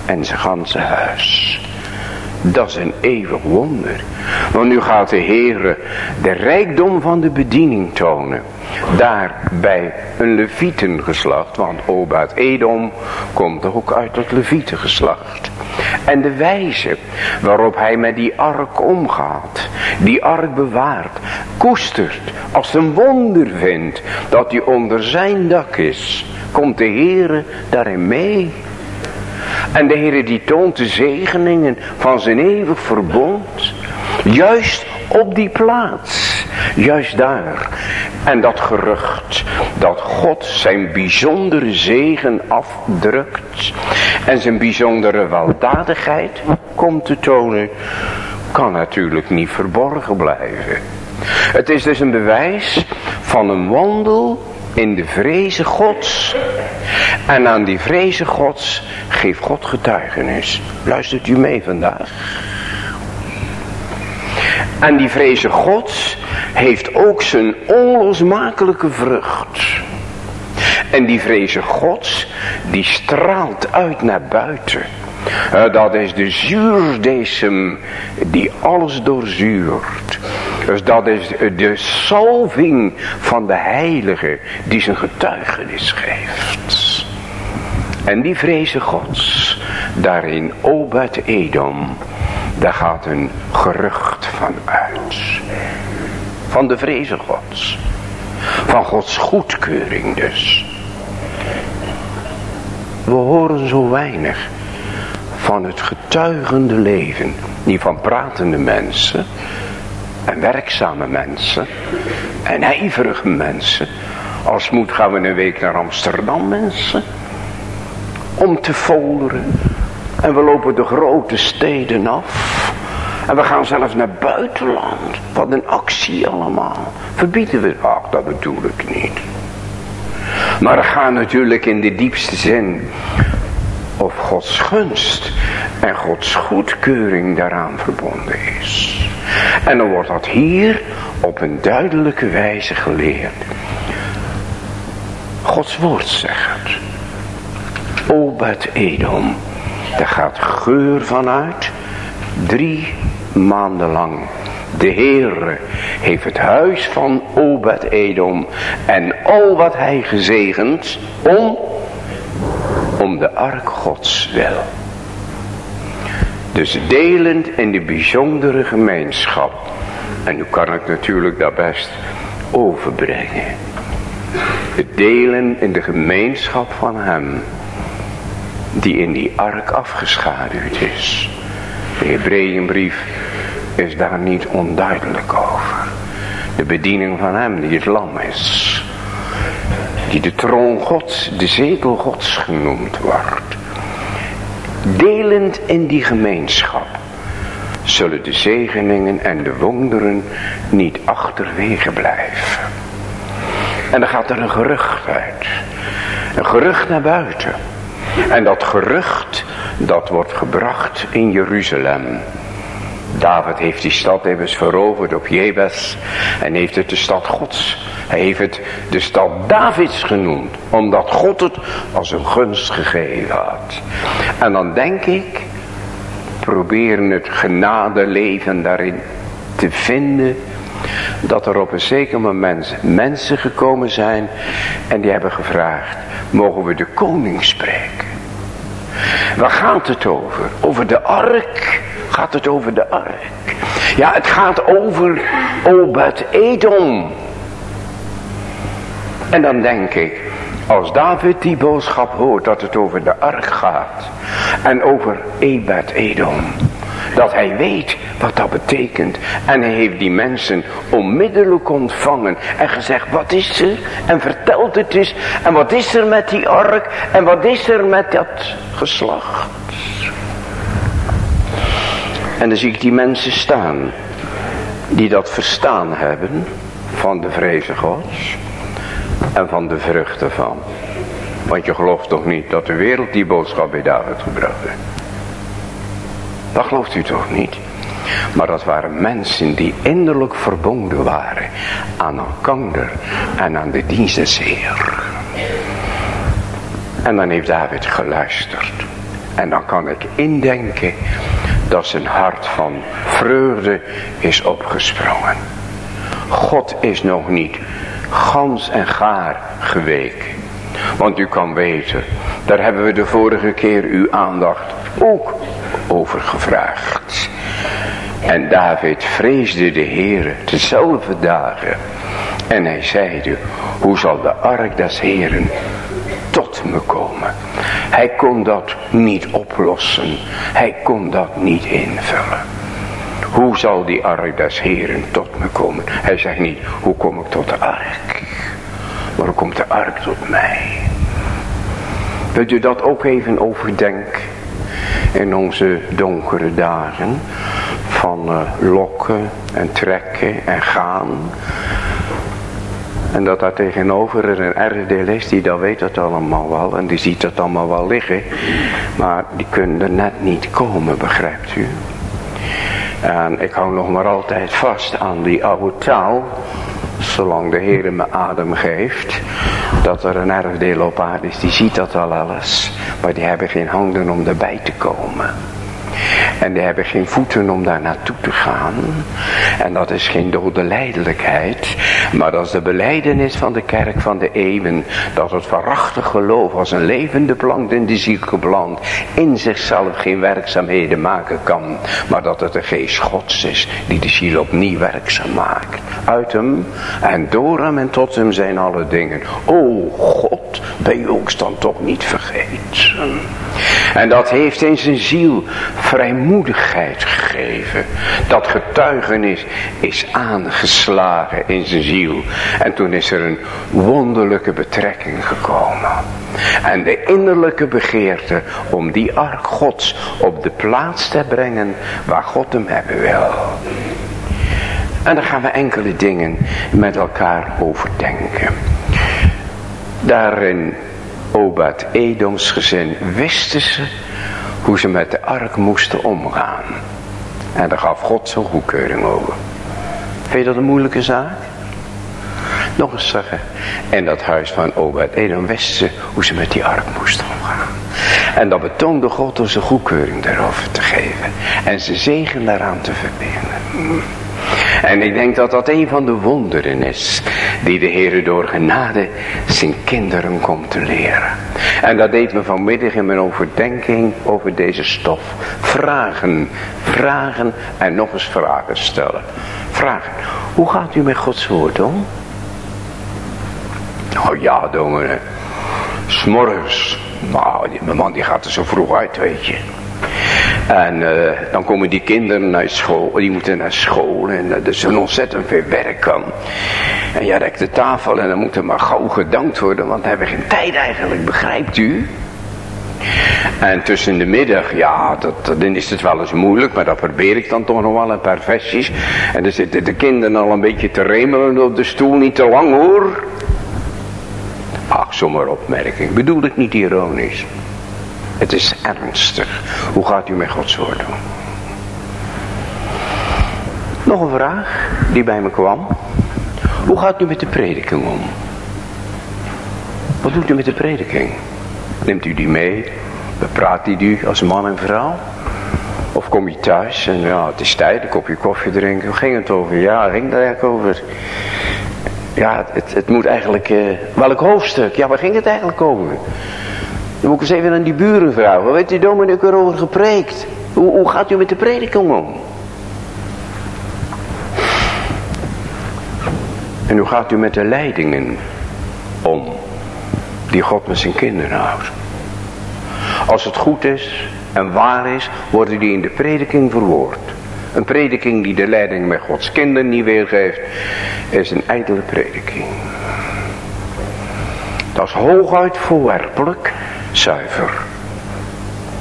en zijn ganse huis. Dat is een eeuwig wonder. Want nu gaat de Heere de rijkdom van de bediening tonen. Daar bij een Levietengeslacht. Want Obad Edom komt ook uit het Levietengeslacht. En de wijze waarop hij met die ark omgaat. Die ark bewaart. Koestert. Als een wonder vindt dat hij onder zijn dak is. Komt de Heere daarin mee. En de Heer die toont de zegeningen van zijn eeuwig verbond. Juist op die plaats. Juist daar. En dat gerucht dat God zijn bijzondere zegen afdrukt. En zijn bijzondere weldadigheid komt te tonen. Kan natuurlijk niet verborgen blijven. Het is dus een bewijs van een wandel in de vreze gods. En aan die vreze gods geeft God getuigenis. Luistert u mee vandaag? En die vreze gods heeft ook zijn onlosmakelijke vrucht. En die vreze gods, die straalt uit naar buiten. Uh, dat is de zuurdesem die alles doorzuurt. Dus dat is de salving van de heilige die zijn getuigenis geeft. En die vreze gods, daarin Obed Edom, daar gaat een gerucht van uit. Van de vreze gods. Van Gods goedkeuring dus. We horen zo weinig van het getuigende leven. Niet van pratende mensen. En werkzame mensen. En ijverige mensen. Als moet gaan we een week naar Amsterdam mensen. Om te folderen. En we lopen de grote steden af. En we gaan zelfs naar buitenland. Wat een actie allemaal. Verbieden we, ach dat bedoel ik niet. Maar we gaan natuurlijk in de diepste zin of Gods gunst En Gods goedkeuring daaraan verbonden is. En dan wordt dat hier op een duidelijke wijze geleerd. Gods woord zegt. Obed Edom. Daar gaat geur vanuit. Drie maanden lang. De Heere heeft het huis van Obed Edom en al wat hij gezegend om, om de ark gods wil. Dus delend in de bijzondere gemeenschap. En nu kan ik natuurlijk dat best overbrengen. Het delen in de gemeenschap van hem. Die in die ark afgeschaduwd is. De Hebreeënbrief is daar niet onduidelijk over. De bediening van hem die het lam is. Die de troon gods, de zetel gods genoemd wordt. Delend in die gemeenschap zullen de zegeningen en de wonderen niet achterwege blijven. En dan gaat er een gerucht uit. Een gerucht naar buiten. En dat gerucht, dat wordt gebracht in Jeruzalem. David heeft die stad eens veroverd op Jebes en heeft het de stad gods. Hij heeft het de stad Davids genoemd, omdat God het als een gunst gegeven had. En dan denk ik, proberen het genadeleven daarin te vinden, dat er op een zeker moment mensen gekomen zijn en die hebben gevraagd, mogen we de koning spreken? Waar gaat het over? Over de ark? Gaat het over de ark? Ja, het gaat over Obed Edom. En dan denk ik, als David die boodschap hoort dat het over de ark gaat. En over Ebed Edom. Dat hij weet wat dat betekent. En hij heeft die mensen onmiddellijk ontvangen. En gezegd wat is er? En vertelt het eens. En wat is er met die ark? En wat is er met dat geslacht? En dan zie ik die mensen staan. Die dat verstaan hebben. Van de vrezen gods. En van de vruchten van. Want je gelooft toch niet dat de wereld die boodschap bij David gebracht. Dat gelooft u toch niet? Maar dat waren mensen die innerlijk verbonden waren aan elkander en aan de dienst des Heer. En dan heeft David geluisterd. En dan kan ik indenken dat zijn hart van vreugde is opgesprongen. God is nog niet gans en gaar geweken. Want u kan weten, daar hebben we de vorige keer uw aandacht ook over gevraagd. En David vreesde de Heere dezelfde dagen. En hij zeide, hoe zal de ark des Heeren tot me komen? Hij kon dat niet oplossen. Hij kon dat niet invullen. Hoe zal die ark des Heren tot me komen? Hij zegt niet, hoe kom ik tot de ark? Maar hoe komt de ark tot mij? Wilt u dat ook even overdenken? In onze donkere dagen. Van uh, lokken en trekken en gaan. En dat daar tegenover er een erfdeel is die dat weet dat allemaal wel. En die ziet dat allemaal wel liggen. Maar die kunnen er net niet komen, begrijpt u? En ik hou nog maar altijd vast aan die oude taal. Zolang de Heer me adem geeft. Dat er een erfdeel op aarde is. Die ziet dat al alles. Maar die hebben geen handen om erbij te komen. En die hebben geen voeten om daar naartoe te gaan. En dat is geen dode lijdelijkheid. Maar dat is de beleidenis van de kerk van de eeuwen. Dat het waarachtig geloof als een levende plank in de ziel geplant. In zichzelf geen werkzaamheden maken kan. Maar dat het de geest gods is die de ziel opnieuw werkzaam maakt. Uit hem en door hem en tot hem zijn alle dingen. O God, ben je ook dan toch niet vergeten. En dat heeft in zijn ziel vrijmoedigheid gegeven. Dat getuigenis is aangeslagen in zijn ziel. En toen is er een wonderlijke betrekking gekomen. En de innerlijke begeerte om die ark gods op de plaats te brengen waar God hem hebben wil. En dan gaan we enkele dingen met elkaar overdenken. Daarin Obad Edoms gezin wisten ze hoe ze met de ark moesten omgaan. En daar gaf God zijn goedkeuring over. Vind je dat een moeilijke zaak? Nog eens zeggen. En dat huis van Obed Edom wisten ze hoe ze met die ark moesten omgaan. En dat betoonde God door zijn goedkeuring daarover te geven. En zijn zegen daaraan te verbinden. En ik denk dat dat een van de wonderen is die de Heer door genade zijn kinderen komt te leren. En dat deed me vanmiddag in mijn overdenking over deze stof. Vragen, vragen en nog eens vragen stellen. Vragen, hoe gaat u met Gods woord om? Oh ja, dominee. S'morgens. Nou, die man die gaat er zo vroeg uit, weet je. En uh, dan komen die kinderen naar school, die moeten naar school en uh, er is ontzettend veel werk kan. En jij rekt de tafel en dan moet er maar gauw gedankt worden, want we hebben geen tijd eigenlijk, begrijpt u? En tussen de middag, ja, dat, dan is het wel eens moeilijk, maar dat probeer ik dan toch nog wel een paar versjes. En dan zitten de kinderen al een beetje te remelen op de stoel, niet te lang hoor. Ach, zomaar opmerking, bedoel ik niet ironisch. Het is ernstig. Hoe gaat u met Gods woord doen? Nog een vraag die bij me kwam. Hoe gaat u met de prediking om? Wat doet u met de prediking? Neemt u die mee? Bepraat u die als man en vrouw? Of kom je thuis en ja, het is tijd, een kopje koffie drinken. Hoe ging het over? Ja, ging het eigenlijk over? Ja, het, het moet eigenlijk... Uh, welk hoofdstuk? Ja, waar ging het eigenlijk over? Dan moet ik eens even aan die buren vragen. Weet u dominee ook erover gepreekt? Hoe, hoe gaat u met de prediking om? En hoe gaat u met de leidingen om? Die God met zijn kinderen houdt. Als het goed is en waar is, worden die in de prediking verwoord. Een prediking die de leiding met Gods kinderen niet weergeeft, is een ijdele prediking. Dat is hooguit voorwerpelijk zuiver.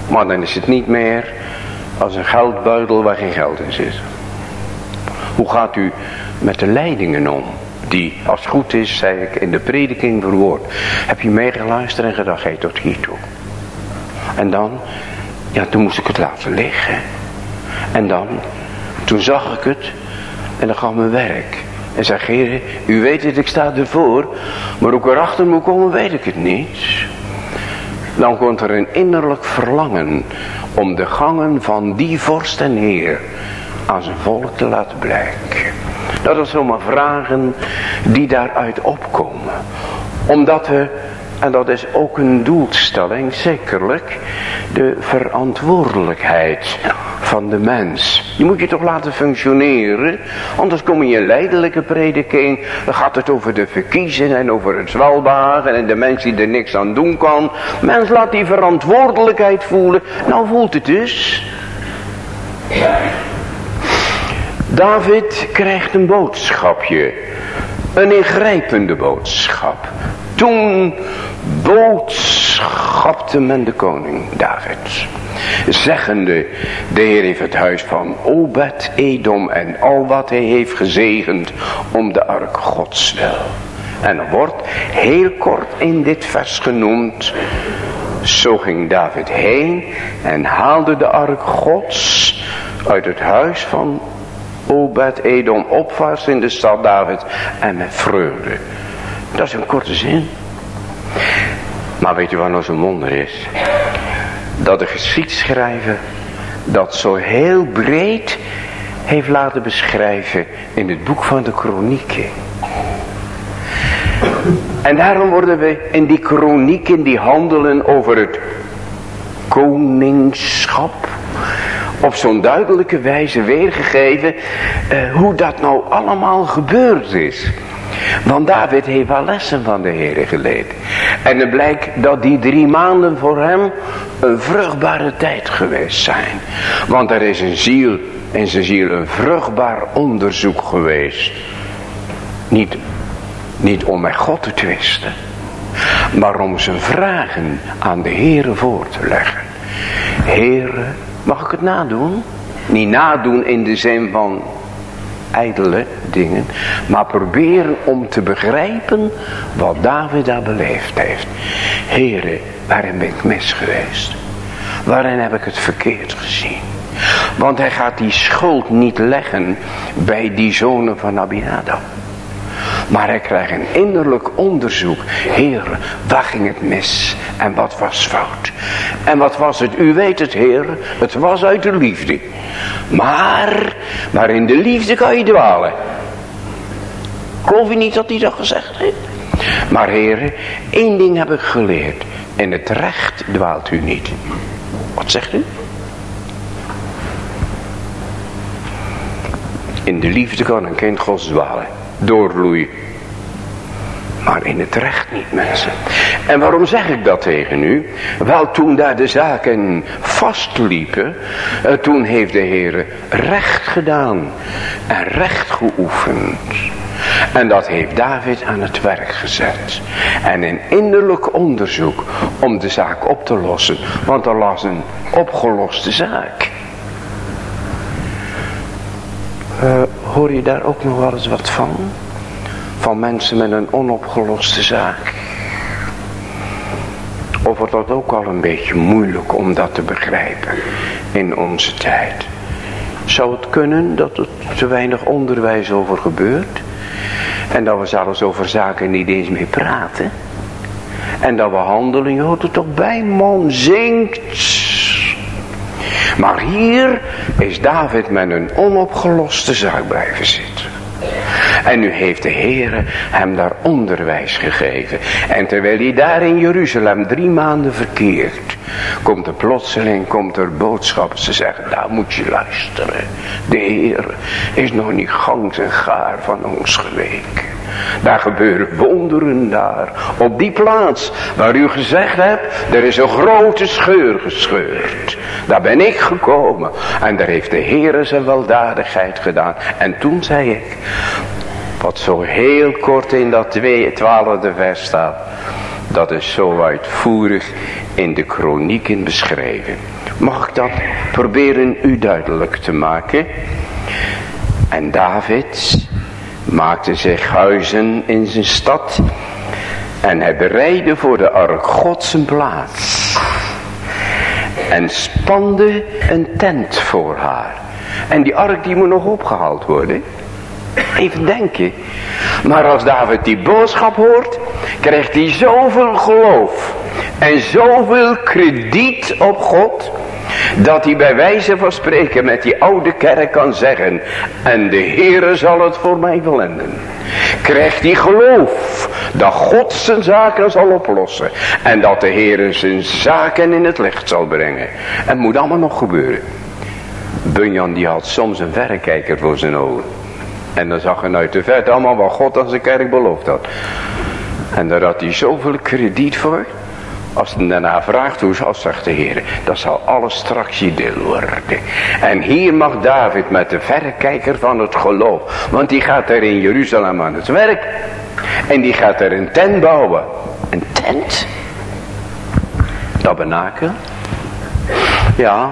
Maar dan is het niet meer als een geldbuidel waar geen geld in zit. Hoe gaat u met de leidingen om? Die, als goed is, zei ik, in de prediking verwoord. Heb je meegeluisterd en gedacht, hé, tot hier toe. En dan, ja, toen moest ik het laten liggen. En dan, toen zag ik het en dan gaf mijn werk. En zei, heren, u weet het, ik sta ervoor. Maar hoe ik erachter moet komen, weet ik het niet dan komt er een innerlijk verlangen om de gangen van die vorst en heer aan zijn volk te laten blijken. Dat is zomaar vragen die daaruit opkomen. Omdat we, en dat is ook een doelstelling, zekerlijk, de verantwoordelijkheid van de mens. Die moet je toch laten functioneren. Anders kom je in leidelijke prediking. Dan gaat het over de verkiezingen en over het zwalbagen en de mens die er niks aan doen kan. Mens laat die verantwoordelijkheid voelen. Nou voelt het dus. David krijgt een boodschapje. Een ingrijpende boodschap. Toen boodschapte men de koning David. Zeggende, de Heer heeft het huis van Obed, Edom en al wat hij heeft gezegend om de ark gods wil. En wordt heel kort in dit vers genoemd. Zo ging David heen en haalde de ark gods uit het huis van Obed Edom opwaarts in de stad David en met vreugde. Dat is een korte zin. Maar weet u wat nou zo'n wonder is? Dat de geschiedschrijver dat zo heel breed heeft laten beschrijven in het boek van de kronieken. En daarom worden we in die kronieken die handelen over het koningschap op zo'n duidelijke wijze weergegeven eh, hoe dat nou allemaal gebeurd is. Want David heeft wel lessen van de Heer geleerd. En het blijkt dat die drie maanden voor hem een vruchtbare tijd geweest zijn. Want er is een ziel, in zijn ziel een vruchtbaar onderzoek geweest. Niet, niet om met God te twisten. Maar om zijn vragen aan de Heer voor te leggen. Heere, mag ik het nadoen? Niet nadoen in de zin van ijdele dingen. Maar proberen om te begrijpen wat David daar beleefd heeft. Heren, waarin ben ik mis geweest? Waarin heb ik het verkeerd gezien? Want hij gaat die schuld niet leggen bij die zonen van Abinadab. Maar hij krijgt een innerlijk onderzoek. Heer, waar ging het mis? En wat was fout? En wat was het? U weet het, Heer. Het was uit de liefde. Maar, maar in de liefde kan je dwalen. Geloof je niet dat hij dat gezegd heeft? Maar heren, één ding heb ik geleerd. In het recht dwaalt u niet. Wat zegt u? In de liefde kan een kind gods dwalen. Doorvloeien. Maar in het recht niet mensen. En waarom zeg ik dat tegen u? Wel toen daar de zaken vastliepen. Eh, toen heeft de Heer recht gedaan. En recht geoefend. En dat heeft David aan het werk gezet. En een innerlijk onderzoek om de zaak op te lossen. Want er was een opgeloste zaak. Uh, hoor je daar ook nog wel eens wat van? Van mensen met een onopgeloste zaak. Of wordt dat ook al een beetje moeilijk om dat te begrijpen in onze tijd? Zou het kunnen dat er te weinig onderwijs over gebeurt? En dat we zelfs over zaken niet eens meer praten? En dat we handelen, je hoort er toch bij, man zingt. Maar hier is David met een onopgeloste zaak blijven zitten. En nu heeft de Heere hem daar onderwijs gegeven. En terwijl hij daar in Jeruzalem drie maanden verkeert. Komt er plotseling, komt er boodschap. Ze zeggen, daar moet je luisteren. De Heer is nog niet gangs en gaar van ons geweken. Daar gebeuren wonderen daar. Op die plaats waar u gezegd hebt, er is een grote scheur gescheurd. Daar ben ik gekomen. En daar heeft de Heer zijn weldadigheid gedaan. En toen zei ik, wat zo heel kort in dat twaalfde vers staat. Dat is zo uitvoerig in de kronieken beschreven. Mag ik dat proberen u duidelijk te maken? En David maakte zich huizen in zijn stad. En hij bereidde voor de ark God zijn plaats. En spande een tent voor haar. En die ark die moet nog opgehaald worden. Even denken. Maar als David die boodschap hoort, krijgt hij zoveel geloof en zoveel krediet op God, dat hij bij wijze van spreken met die oude kerk kan zeggen, en de Heere zal het voor mij verlenden. Krijgt hij geloof dat God zijn zaken zal oplossen en dat de Heere zijn zaken in het licht zal brengen. En moet allemaal nog gebeuren. Bunyan die had soms een verrekijker voor zijn ogen. En dan zag hij uit de verte allemaal wat God aan zijn kerk beloofd had. En daar had hij zoveel krediet voor. Als hij daarna vraagt hoe zal, zegt de Heer, dat zal alles straks je deel worden. En hier mag David met de verrekijker van het geloof. Want die gaat er in Jeruzalem aan het werk. En die gaat er een tent bouwen. Een tent? Tabernakel? Ja,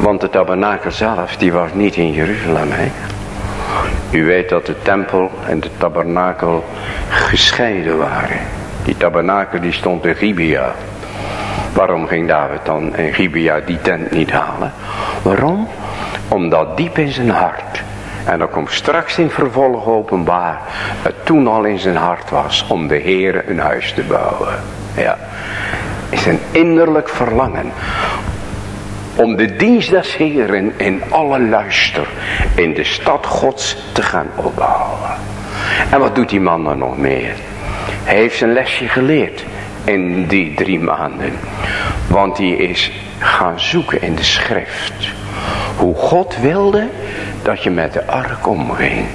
want de tabernakel zelf, die was niet in Jeruzalem. Hè? U weet dat de tempel en de tabernakel gescheiden waren. Die tabernakel die stond in Gibea. Waarom ging David dan in Gibea die tent niet halen? Waarom? Omdat diep in zijn hart. En dat komt straks in vervolg openbaar. Het toen al in zijn hart was om de Heer een huis te bouwen. Ja. Is een innerlijk verlangen om de dienst des Heren in alle luister in de stad Gods te gaan opbouwen. En wat doet die man dan nog meer? Hij heeft zijn lesje geleerd in die drie maanden. Want hij is gaan zoeken in de schrift. Hoe God wilde dat je met de ark omging.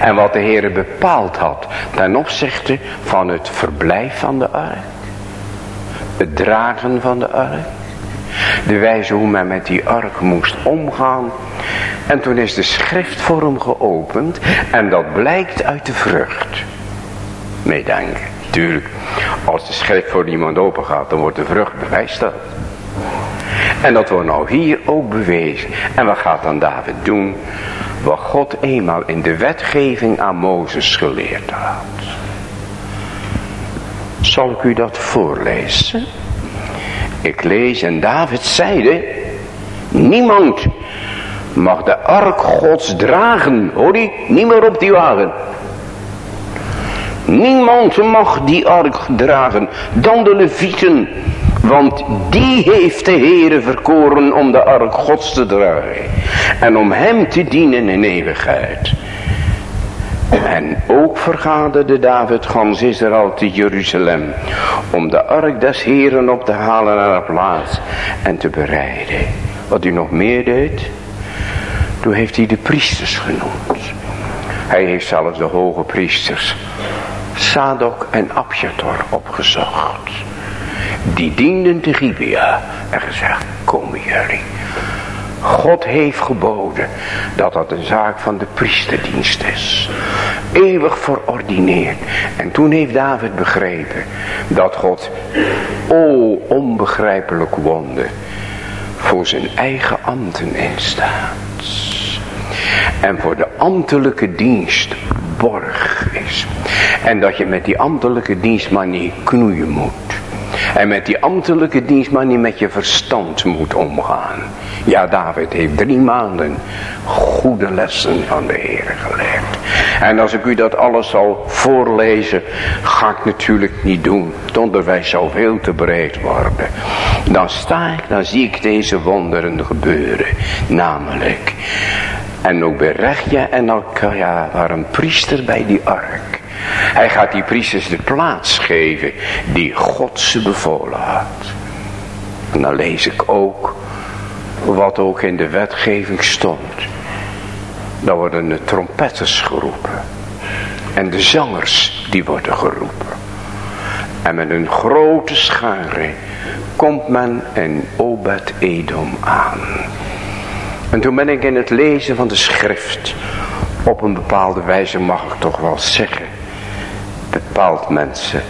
En wat de Heer bepaald had ten opzichte van het verblijf van de ark. Het dragen van de ark de wijze hoe men met die ark moest omgaan. En toen is de schrift voor hem geopend. En dat blijkt uit de vrucht. Meedenken. Tuurlijk, als de schrift voor iemand open gaat, dan wordt de vrucht bewijssteld. En dat wordt nou hier ook bewezen. En wat gaat dan David doen? Wat God eenmaal in de wetgeving aan Mozes geleerd had. Zal ik u dat voorlezen? Ik lees en David zeide, niemand mag de ark gods dragen. Hoor die? Niet meer op die wagen. Niemand mag die ark dragen dan de levieten. Want die heeft de Heere verkoren om de ark gods te dragen. En om hem te dienen in eeuwigheid. En ook vergaderde David gans Israël te Jeruzalem. Om de ark des Heren op te halen naar de plaats. En te bereiden. Wat hij nog meer deed. Toen heeft hij de priesters genoemd. Hij heeft zelfs de hoge priesters. Sadok en Abjator opgezocht. Die dienden te Gibea. En gezegd, komen jullie. God heeft geboden dat dat een zaak van de priesterdienst is. Eeuwig verordineerd. En toen heeft David begrepen dat God, o onbegrijpelijk wonder, voor zijn eigen ambten instaat. En voor de ambtelijke dienst borg is. En dat je met die ambtelijke dienst maar niet knoeien moet. En met die ambtelijke dienst maar niet met je verstand moet omgaan. Ja, David heeft drie maanden goede lessen van de Heer geleerd. En als ik u dat alles zal voorlezen, ga ik natuurlijk niet doen. Het onderwijs zou veel te breed worden. Dan sta ik, dan zie ik deze wonderen gebeuren. Namelijk, en ook bij Rechja en Alkaja waren priester bij die ark. Hij gaat die priesters de plaats geven die God ze bevolen had. En dan lees ik ook wat ook in de wetgeving stond. Dan worden de trompetters geroepen. En de zangers die worden geroepen. En met een grote schare komt men in Obed Edom aan. En toen ben ik in het lezen van de schrift op een bepaalde wijze mag ik toch wel zeggen. Bepaald mensen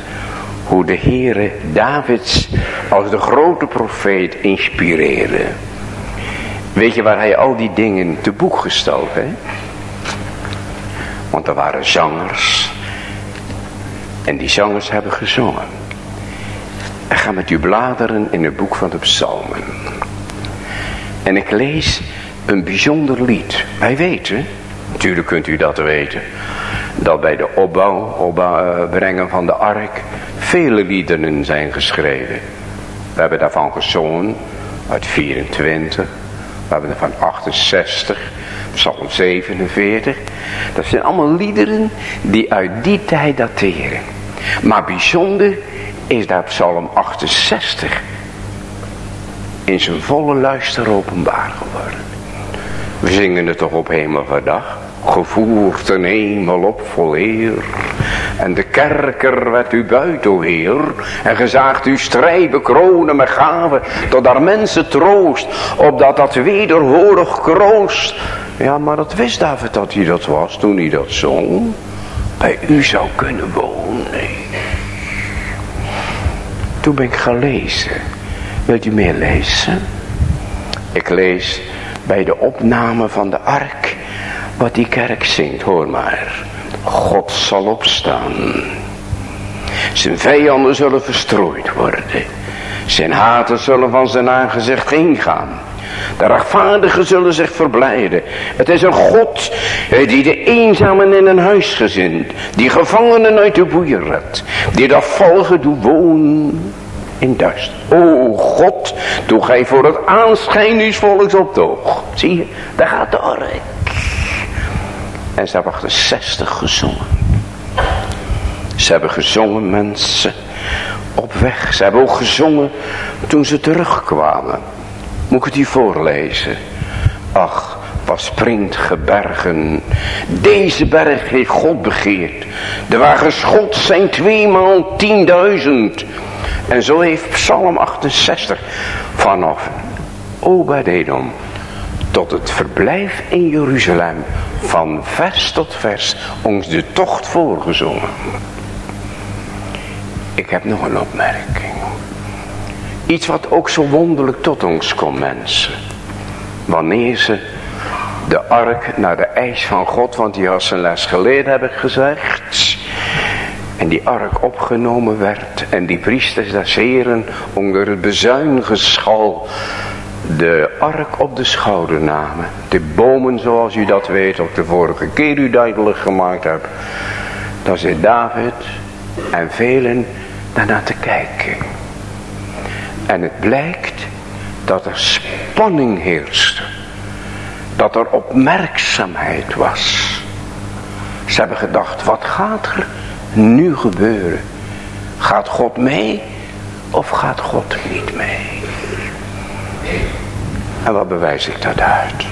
hoe de Heere Davids als de grote profeet inspireerde. Weet je waar hij al die dingen te boek gesteld heeft? Want er waren zangers. En die zangers hebben gezongen. En ga met u bladeren in het boek van de psalmen. En ik lees een bijzonder lied. Wij weten, natuurlijk kunt u dat weten, dat bij de opbouw, opbrengen van de ark, vele liederen zijn geschreven. We hebben daarvan gezongen uit 24, we hebben er van 68, Psalm 47. Dat zijn allemaal liederen die uit die tijd dateren. Maar bijzonder is daar Psalm 68 in zijn volle luister openbaar geworden. We zingen het toch op hemelverdag. Gevoerd een hemel op vol eer. En de kerker werd u buiten, Heer. En gezaagd u strijden kronen met gaven. Tot daar mensen troost. Opdat dat wederhorig kroost. Ja, maar dat wist David dat hij dat was toen hij dat zong. Bij u zou kunnen wonen. Toen ben ik gaan lezen. Wilt u meer lezen? Ik lees bij de opname van de ark wat die kerk zingt, hoor maar. God zal opstaan. Zijn vijanden zullen verstrooid worden. Zijn haten zullen van zijn aangezicht heen gaan. De rechtvaardigen zullen zich verblijden. Het is een God die de eenzamen in een huis. Die gevangenen uit de boeien redt. Die de volgen doet wonen in duister. O God, doe gij voor het aanschijn uw volks. Zie je, daar gaat de ark. En ze hebben 60 gezongen. Ze hebben gezongen mensen op weg. Ze hebben ook gezongen toen ze terugkwamen. Moet ik het hier voorlezen? Ach, was springt gebergen. Deze berg heeft God begeerd. De wagens God zijn tweemaal tienduizend. En zo heeft Psalm 68 vanaf Obed-Edom tot het verblijf in Jeruzalem van vers tot vers ons de tocht voorgezongen. Ik heb nog een opmerking. Iets wat ook zo wonderlijk tot ons komt mensen. Wanneer ze de ark naar de eis van God, want die had zijn les geleerd heb ik gezegd. En die ark opgenomen werd. En die priesters des heren onder het bezuingeschal de ark op de schouder namen. De bomen zoals u dat weet, ook de vorige keer u duidelijk gemaakt hebt. Daar zit David en velen daarna te kijken. En het blijkt dat er spanning heerste. Dat er opmerkzaamheid was. Ze hebben gedacht, wat gaat er nu gebeuren? Gaat God mee of gaat God niet mee? En wat bewijs ik dat uit?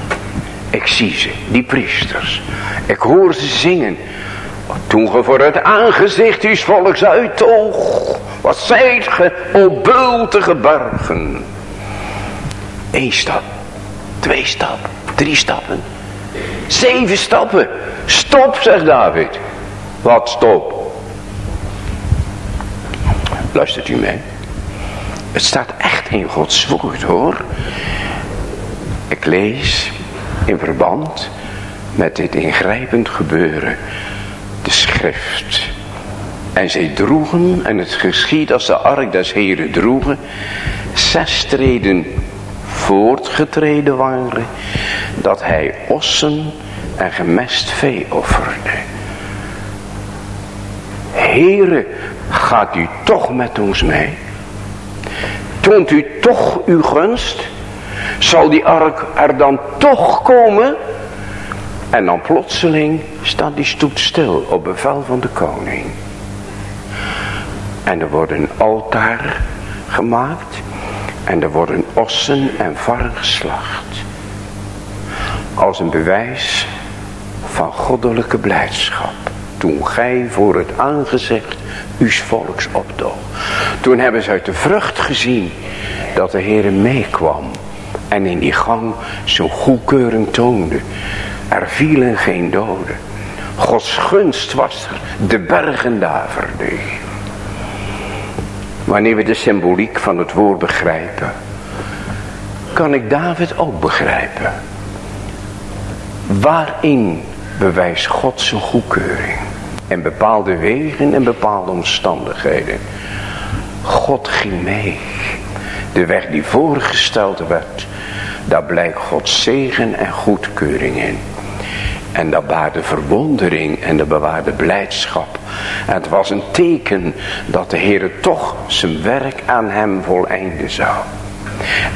Ik zie ze, die priesters. Ik hoor ze zingen. Toen ge voor het aangezicht uw volks uittoog. Wat zijt ge, o bultige bergen. Eén stap, twee stappen, drie stappen, zeven stappen. Stop, zegt David. Wat stop? Luistert u mee? Het staat echt in Gods woord hoor. Ik lees in verband met dit ingrijpend gebeuren de schrift. En zij droegen, en het geschied als de ark des heren droegen, zes treden voortgetreden waren, dat hij ossen en gemest vee offerde. Heere, gaat u toch met ons mee? Toont u toch uw gunst? Zal die ark er dan toch komen? En dan plotseling staat die stoet stil op bevel van de koning. En er wordt een altaar gemaakt. En er worden ossen en varren geslacht. Als een bewijs van goddelijke blijdschap. Toen gij voor het aangezicht uw volks opdoog. Toen hebben ze uit de vrucht gezien dat de Heer meekwam. En in die gang zijn goedkeuring toonde. Er vielen geen doden. Gods gunst was er. De bergen daverden. Wanneer we de symboliek van het woord begrijpen. Kan ik David ook begrijpen. Waarin bewijst God zijn goedkeuring. In bepaalde wegen en bepaalde omstandigheden. God ging mee. De weg die voorgesteld werd. Daar blijkt Gods zegen en goedkeuring in. En dat baarde verwondering en dat bewaarde blijdschap. En het was een teken dat de Heer toch zijn werk aan hem voleinden zou.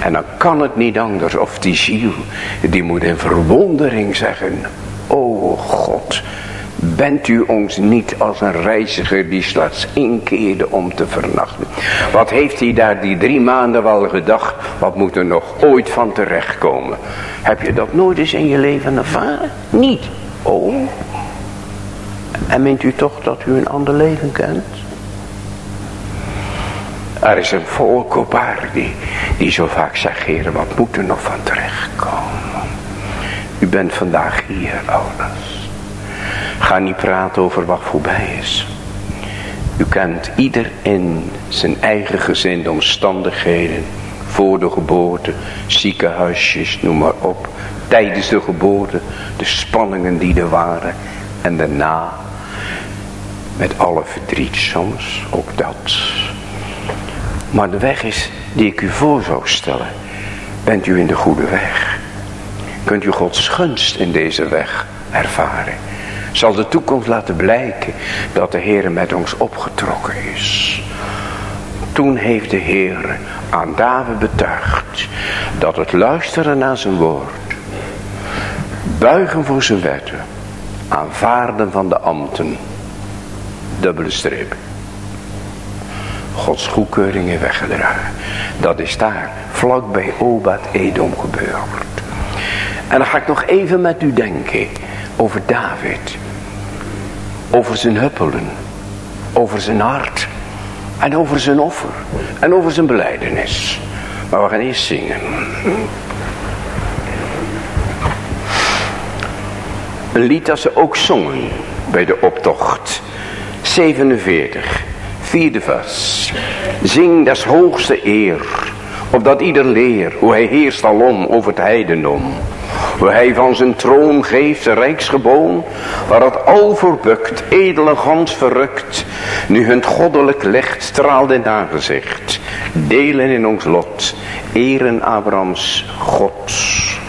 En dan kan het niet anders of die ziel, die moet in verwondering zeggen. O God, bent u ons niet als een reiziger die slechts inkeerde om te vernachten. Wat heeft hij daar die drie maanden wel gedacht, wat moet er nog ooit van terechtkomen. Heb je dat nooit eens in je leven ervaren? Niet. Oh. En meent u toch dat u een ander leven kent? Er is een volk op aarde die zo vaak zegt, heren, wat moet er nog van terechtkomen? U bent vandaag hier, ouders. Ga niet praten over wat voorbij is. U kent ieder in zijn eigen gezin de omstandigheden. Voor de geboorte, ziekenhuisjes, noem maar op. Tijdens de geboorte, de spanningen die er waren. En daarna, met alle verdriet soms, ook dat. Maar de weg is die ik u voor zou stellen. Bent u in de goede weg? Kunt u Gods gunst in deze weg ervaren? Zal de toekomst laten blijken dat de Heer met ons opgetrokken is. Toen heeft de Heer aan David betuigd dat het luisteren naar zijn woord, buigen voor zijn wetten, aanvaarden van de ambten, dubbele streep, Gods goedkeuring in weggedragen. Dat is daar, vlak bij Obad Edom gebeurd. En dan ga ik nog even met u denken over David. Over zijn huppelen. Over zijn hart. En over zijn offer. En over zijn beleidenis. Maar we gaan eerst zingen. Een lied dat ze ook zongen bij de optocht. 47. Vierde vers. Zing des hoogste eer. Opdat ieder leer hoe hij heerst alom over het heidendom. Hoe hij van zijn troon geeft de rijksgeboon. Waar het al voorbukt, edele gans verrukt. Nu hun goddelijk licht straalde in aangezicht. Delen in ons lot. Eren Abrahams Gods.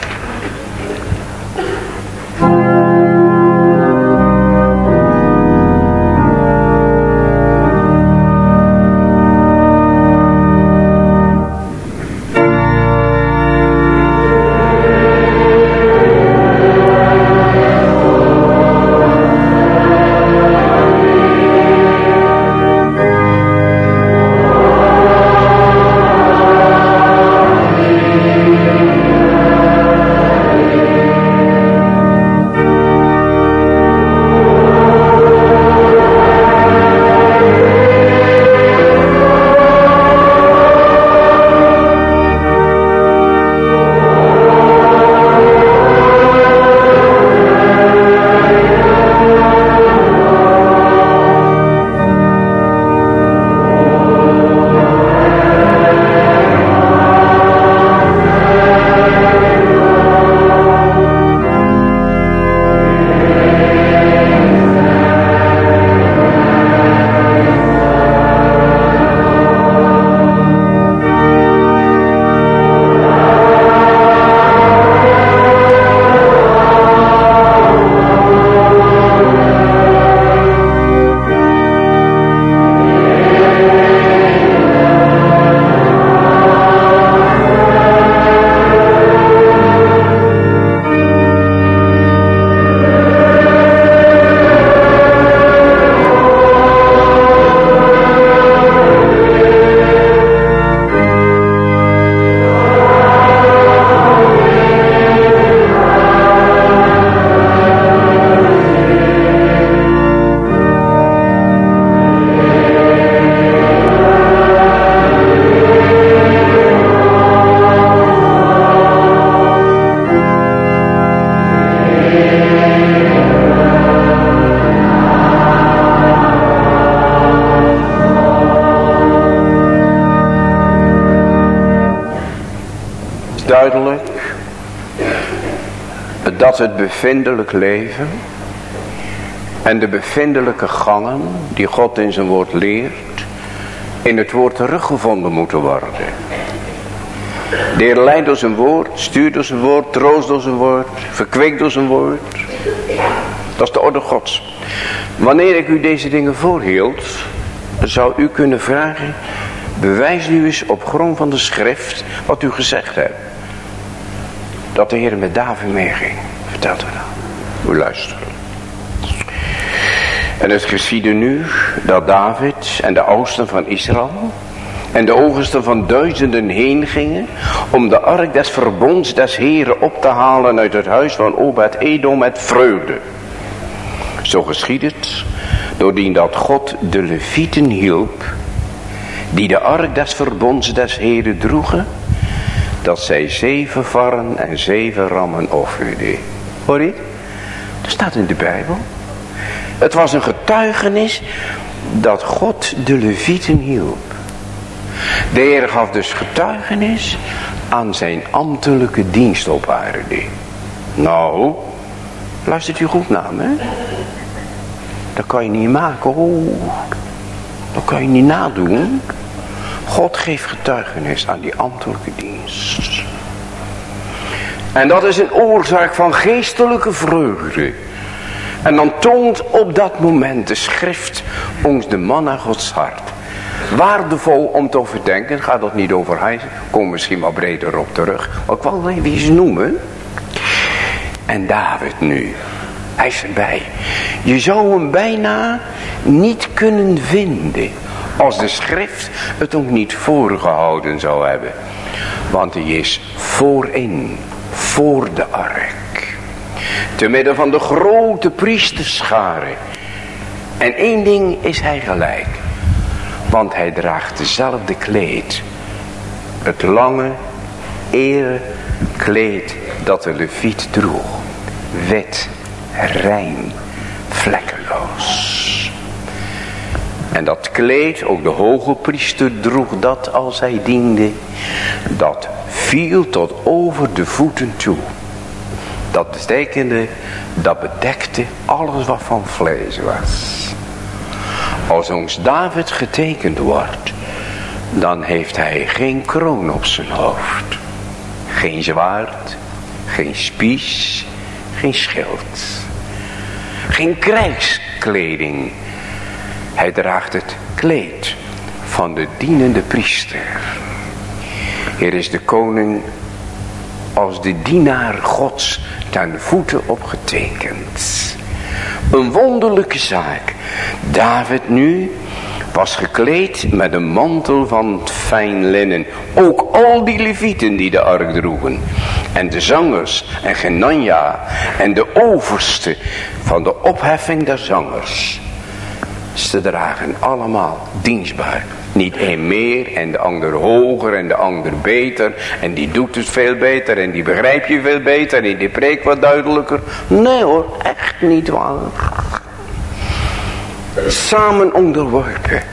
Dat het bevindelijk leven en de bevindelijke gangen die God in zijn woord leert, in het woord teruggevonden moeten worden. De Heer leidt door zijn woord, stuurt door zijn woord, troost door zijn woord, verkwikt door zijn woord. Dat is de orde gods. Wanneer ik u deze dingen voorhield, zou u kunnen vragen, bewijs nu eens op grond van de schrift wat u gezegd hebt. Dat de Heer met David meeging. We luisteren. En het geschiedde nu dat David en de oosten van Israël en de oversten van duizenden heen gingen om de ark des verbonds des heren op te halen uit het huis van Obed Edom met vreugde. Zo geschied het, doordien dat God de levieten hielp, die de ark des verbonds des heren droegen, dat zij zeven varren en zeven rammen offerden. Hoor je? In de Bijbel. Het was een getuigenis dat God de levieten hielp. De Heer gaf dus getuigenis aan zijn ambtelijke dienst op aarde. Nou, luistert u goed naar me. Dat kan je niet maken. Oh, dat kan je niet nadoen. God geeft getuigenis aan die ambtelijke dienst. En dat is een oorzaak van geestelijke vreugde. En dan toont op dat moment de schrift ons de man naar Gods hart. Waardevol om te overdenken, gaat dat niet over hij, kom misschien wat breder op terug. Maar ik wil even eens noemen. En David nu, hij is erbij. Je zou hem bijna niet kunnen vinden als de schrift het ook niet voorgehouden zou hebben. Want hij is voorin voor de ark. Te midden van de grote priesterscharen. En één ding is hij gelijk. Want hij draagt dezelfde kleed. Het lange, ere kleed dat de leviet droeg. Wit, rein, vlekkeloos. En dat kleed, ook de hoge priester droeg dat als hij diende. Dat viel tot over de voeten toe. Dat betekende, dat bedekte alles wat van vlees was. Als ons David getekend wordt, dan heeft hij geen kroon op zijn hoofd. Geen zwaard, geen spies, geen schild. Geen krijgskleding. Hij draagt het kleed van de dienende priester. Hier is de koning als de dienaar gods ten voeten opgetekend. Een wonderlijke zaak. David nu was gekleed met een mantel van fijn linnen. Ook al die levieten die de ark droegen. En de zangers en Genanja en de overste van de opheffing der zangers. Ze dragen allemaal dienstbaar. Niet één meer en de ander hoger en de ander beter. En die doet het veel beter en die begrijp je veel beter en die preekt wat duidelijker. Nee hoor, echt niet waar. Samen onderworpen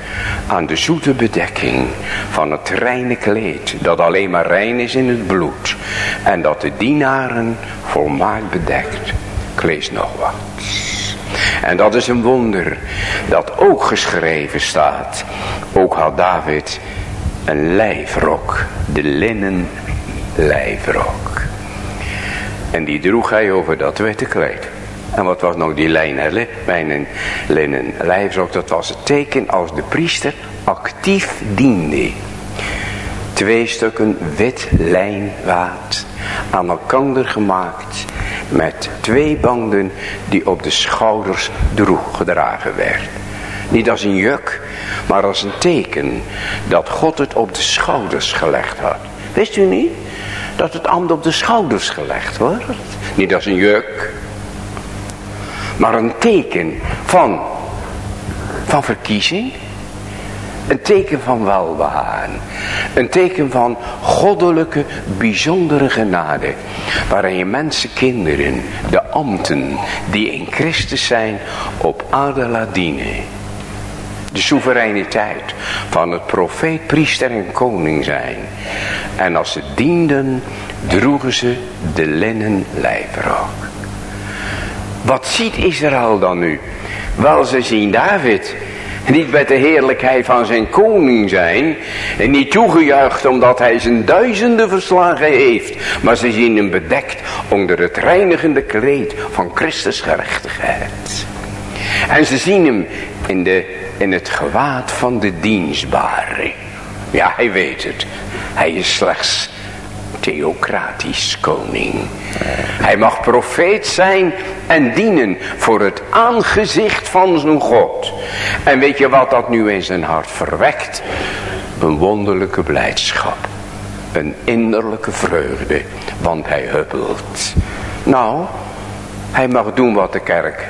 aan de zoete bedekking van het reine kleed. Dat alleen maar rein is in het bloed. En dat de dienaren volmaakt bedekt. Ik lees nog wat. En dat is een wonder dat ook geschreven staat. Ook had David een lijfrok, de linnen lijfrok. En die droeg hij over dat witte kleed. En wat was nou die lijnen, linnen, linnen lijfrok? Dat was het teken als de priester actief diende. Twee stukken wit lijnwaad aan elkaar gemaakt met twee banden die op de schouders droeg gedragen werd. Niet als een juk, maar als een teken dat God het op de schouders gelegd had. Wist u niet dat het ambt op de schouders gelegd wordt? Niet als een juk, maar een teken van, van verkiezing. Een teken van welbehagen. Een teken van goddelijke, bijzondere genade. Waarin je mensen, kinderen, de ambten die in Christus zijn, op aarde laat dienen. De soevereiniteit van het profeet, priester en koning zijn. En als ze dienden, droegen ze de linnen lijfrok. Wat ziet Israël dan nu? Wel, ze zien David niet met de heerlijkheid van zijn koning zijn. En niet toegejuicht omdat hij zijn duizenden verslagen heeft. Maar ze zien hem bedekt onder het reinigende kleed van Christus gerechtigheid. En ze zien hem in, de, in het gewaad van de dienstbare. Ja, hij weet het. Hij is slechts theocratisch koning. Hij mag profeet zijn en dienen voor het aangezicht van zijn God. En weet je wat dat nu in zijn hart verwekt? Een wonderlijke blijdschap. Een innerlijke vreugde. Want hij huppelt. Nou, hij mag doen wat de kerk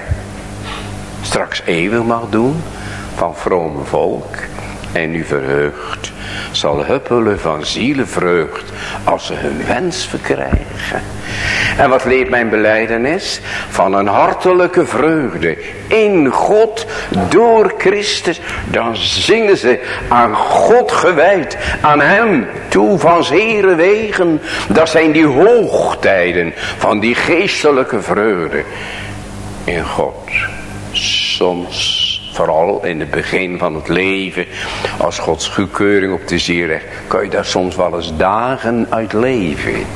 straks eeuwig mag doen. Van vrome volk. En nu verheugd zal huppelen van zielenvreugd als ze hun wens verkrijgen. En wat leert mijn beleidenis? Van een hartelijke vreugde in God door Christus. Dan zingen ze aan God gewijd, aan hem toe van zere wegen. Dat zijn die hoogtijden van die geestelijke vreugde in God. Soms Vooral in het begin van het leven. Als Gods goedkeuring op de ziel legt. Kan je daar soms wel eens dagen uit leven.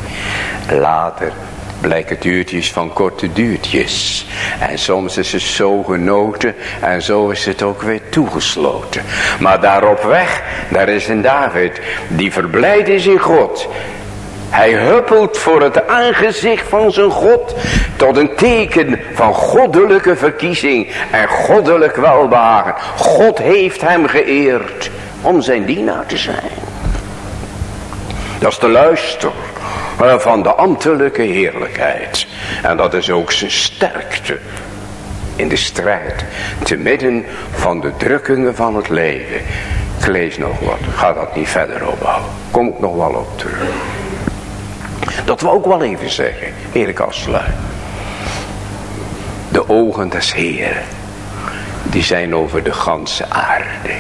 Later blijken duurtjes van korte duurtjes. En soms is het zo genoten en zo is het ook weer toegesloten. Maar daarop weg, daar is een David die verblijd is in God. Hij huppelt voor het aangezicht van zijn God tot een teken van goddelijke verkiezing en goddelijk welbehagen. God heeft hem geëerd om zijn dienaar te zijn. Dat is de luister van de ambtelijke heerlijkheid. En dat is ook zijn sterkte in de strijd. Te midden van de drukkingen van het leven. Ik lees nog wat, ga dat niet verder opbouwen. Kom ik nog wel op terug. Dat we ook wel even zeggen, Erik Asselaar. De ogen des Heeren, Die zijn over de ganse aarde.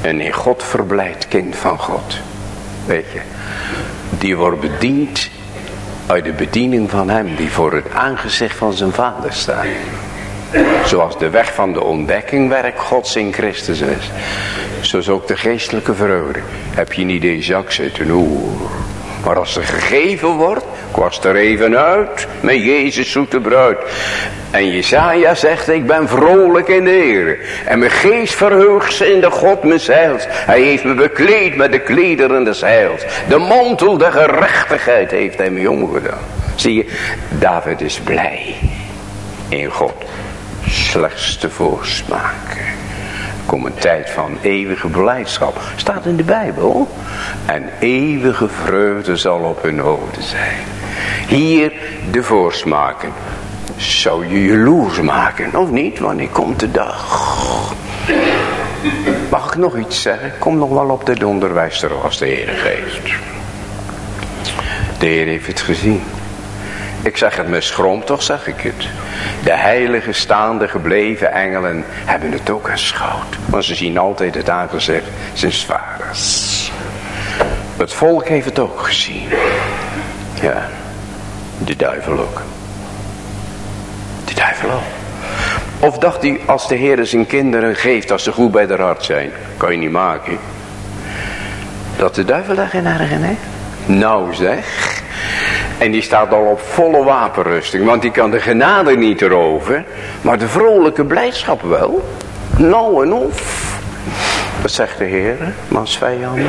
En in God verblijd kind van God. Weet je. Die wordt bediend uit de bediening van hem. Die voor het aangezicht van zijn vader staat. Zoals de weg van de ontdekking werk Gods in Christus is. Zo is ook de geestelijke vreugde. Heb je niet in zak zitten, oeh. Maar als er gegeven wordt, kwast er even uit met Jezus zoete bruid. En Jesaja zegt, ik ben vrolijk in de Heer. En mijn geest verheugt in de God mijn. Hij heeft me bekleed met de klederen des heils. De mantel der gerechtigheid heeft hij me omgedaan. Zie je, David is blij in God. Slechts te voorsmaken komt een tijd van eeuwige blijdschap. Staat in de Bijbel. En eeuwige vreugde zal op hun hoofden zijn. Hier de voorsmaken. Zou je jaloers maken, of niet? Wanneer komt de dag? Mag ik nog iets zeggen? Kom nog wel op de onderwijs als de Heer geeft. De Heer heeft het gezien. Ik zeg het met schroom, toch zeg ik het. De heilige staande gebleven engelen hebben het ook aanschouwd. Want ze zien altijd het aangezicht zijn vaders. Het volk heeft het ook gezien. Ja, de duivel ook. De duivel ook. Of dacht hij, als de Heer zijn kinderen geeft, als ze goed bij de hart zijn. Kan je niet maken. Dat de duivel daar geen erg in heeft? Nou zeg. En die staat al op volle wapenrusting. Want die kan de genade niet erover. Maar de vrolijke blijdschap wel. Nou en of. Wat zegt de Heer? Mans vijanden.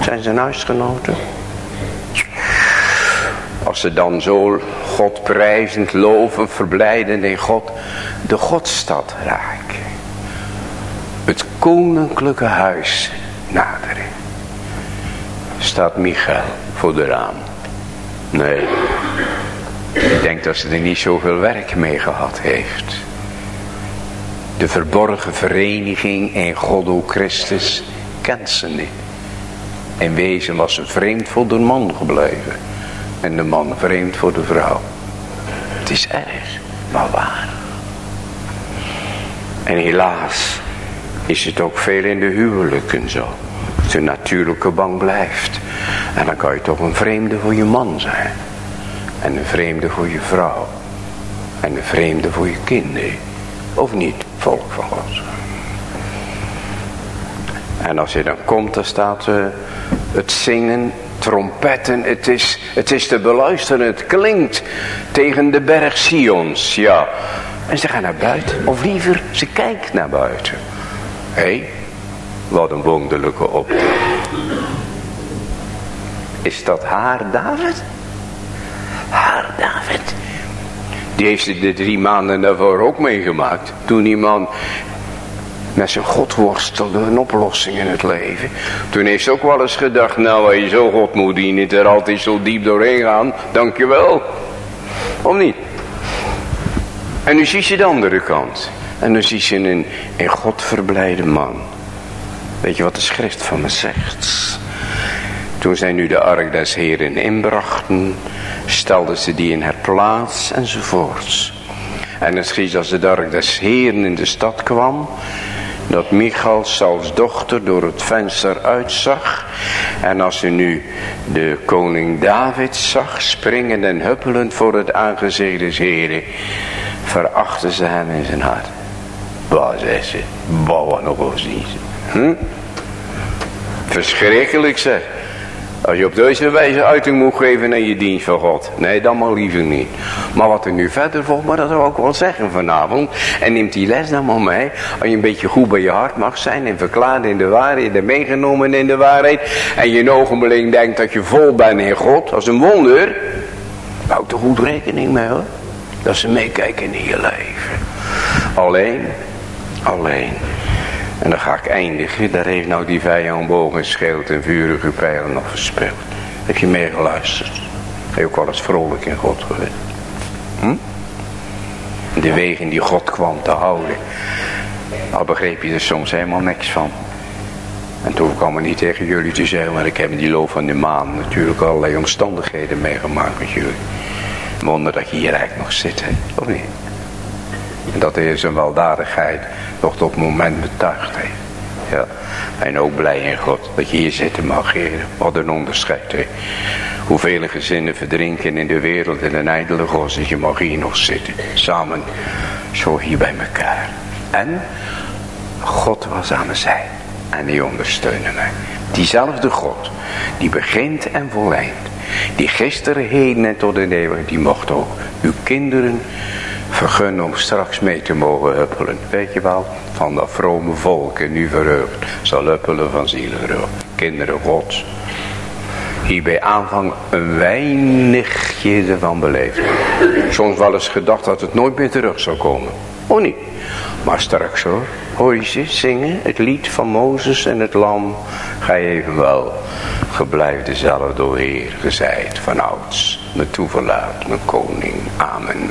Zijn zijn huisgenoten. Als ze dan zo God prijzend, loven, verblijden in God. De Godstad raken. Het koninklijke huis naderen. Staat Michael voor de raam. Nee. Ik denk dat ze er niet zoveel werk mee gehad heeft. De verborgen vereniging in God o Christus kent ze niet. In wezen was ze vreemd voor de man gebleven. En de man vreemd voor de vrouw. Het is erg, maar waar. En helaas is het ook veel in de huwelijken zo. De natuurlijke bang blijft. En dan kan je toch een vreemde voor je man zijn. En een vreemde voor je vrouw. En een vreemde voor je kinderen. Of niet, volk van God. En als je dan komt, dan staat uh, het zingen, trompetten. Het is, het is te beluisteren, het klinkt tegen de berg Sions. Ja. En ze gaan naar buiten. Of liever, ze kijkt naar buiten. Hé, hey, wat een wonderlijke opdracht. Is dat haar David? Haar David. Die heeft ze de drie maanden daarvoor ook meegemaakt. Toen die man met zijn God worstelde een oplossing in het leven. Toen heeft ze ook wel eens gedacht, nou als je zo God moet dienen, er altijd zo diep doorheen gaan, dankjewel. Of niet? En nu zie je de andere kant. En dan zie je een in God man. Weet je wat de schrift van me zegt? Toen zij nu de ark des heren inbrachten, stelden ze die in haar plaats enzovoorts. En het schiet als de ark des heren in de stad kwam, dat Michal, Sauls dochter, door het venster uitzag. En als ze nu de koning David zag, springend en huppelend voor het aangezicht des heren, verachtte ze hem in zijn hart. Waar zei ze, wat nog zien ze. Hm? Verschrikkelijk zeg. Als je op deze wijze uiting moet geven aan je dienst van God. Nee, dan maar liever niet. Maar wat er nu verder volgt, maar dat zou ik wel zeggen vanavond. En neemt die les dan maar mee. Als je een beetje goed bij je hart mag zijn en verklaard in de waarheid en meegenomen in de waarheid. En je een ogenblik denkt dat je vol bent in God. Dat is een wonder. Houd er goed rekening mee hoor. Dat ze meekijken in je leven. Alleen, alleen en dan ga ik eindigen. Daar heeft nou die vijand bogen, schild en vurige pijlen nog verspeeld. Heb je meegeluisterd? Heb je ook wel eens vrolijk in God geweest? Hm? De wegen die God kwam te houden. Al begreep je er soms helemaal niks van. En toen kwam ik niet tegen jullie te zeggen, maar ik heb die loop van de maan natuurlijk allerlei omstandigheden meegemaakt met jullie. Wonder dat je hier eigenlijk nog zit, hè? of niet? En dat hij zijn weldadigheid nog tot het moment betuigd heeft. Ja. En ook blij in God dat je hier zitten mag, heren. Wat een onderscheid, hè. Hoeveel gezinnen verdrinken in de wereld in een ijdele gods. Je mag hier nog zitten. Samen. Zo hier bij elkaar. En God was aan mijn zij. En die ondersteunde mij. Diezelfde God. Die begint en volleidt. Die gisteren, heden en tot in eeuwig. Die mocht ook uw kinderen vergunnen om straks mee te mogen huppelen. Weet je wel, van dat vrome volk en nu verheugd zal huppelen van zielerood. Kinderen gods. Hier bij aanvang een weinigje ervan beleefd. Soms wel eens gedacht dat het nooit meer terug zou komen. Oh niet. Maar straks hoor, hoor je ze zingen het lied van Mozes en het lam. Ga je even wel. Geblijf dezelfde, o Heer, gezeid van ouds. Mijn toeverlaat, mijn koning. Amen.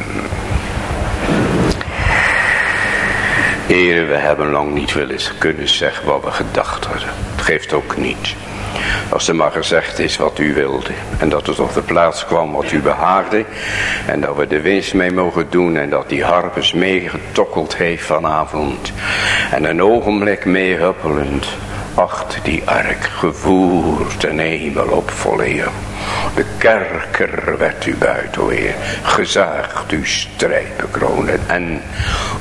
Heren, we hebben lang niet wel eens kunnen zeggen wat we gedacht hadden. Het geeft ook niet. Als er maar gezegd is wat u wilde. En dat het op de plaats kwam wat u behaagde. En dat we de winst mee mogen doen. En dat die harpers meegetokkeld heeft vanavond. En een ogenblik meehuppelend. Achter die ark gevoerd en hemel op. De kerker werd u buiten, o Heer. Gezaagd uw strijpenkronen. En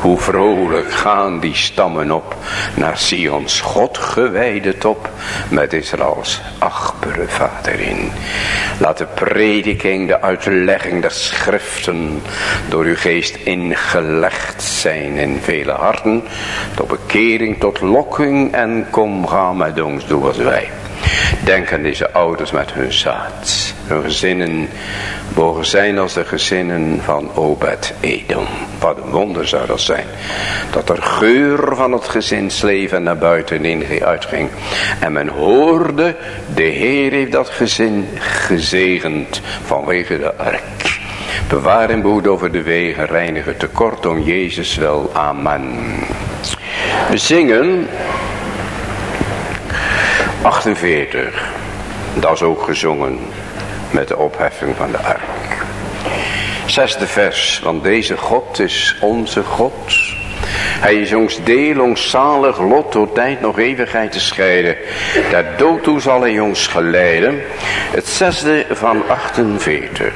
hoe vrolijk gaan die stammen op. Naar Sions God gewijde top. Met Israëls achtbare vader in. Laat de prediking, de uitlegging der schriften. Door uw geest ingelegd zijn in vele harten. Tot bekering, tot lokking. En kom ga met ons, doe als wij. Denk aan deze ouders met hun zaad. Hun gezinnen mogen zijn als de gezinnen van Obed Edom. Wat een wonder zou dat zijn. Dat er geur van het gezinsleven naar buiten in uitging. En men hoorde, de Heer heeft dat gezin gezegend vanwege de ark. Bewaar en behoed over de wegen, reinigen tekort om Jezus wel. Amen. We zingen 48. Dat is ook gezongen met de opheffing van de ark. Zesde vers, want deze God is onze God. Hij is ons deel, ons zalig lot, door tijd nog eeuwigheid te scheiden. Daar dood toe zal hij ons geleiden. Het zesde van 48.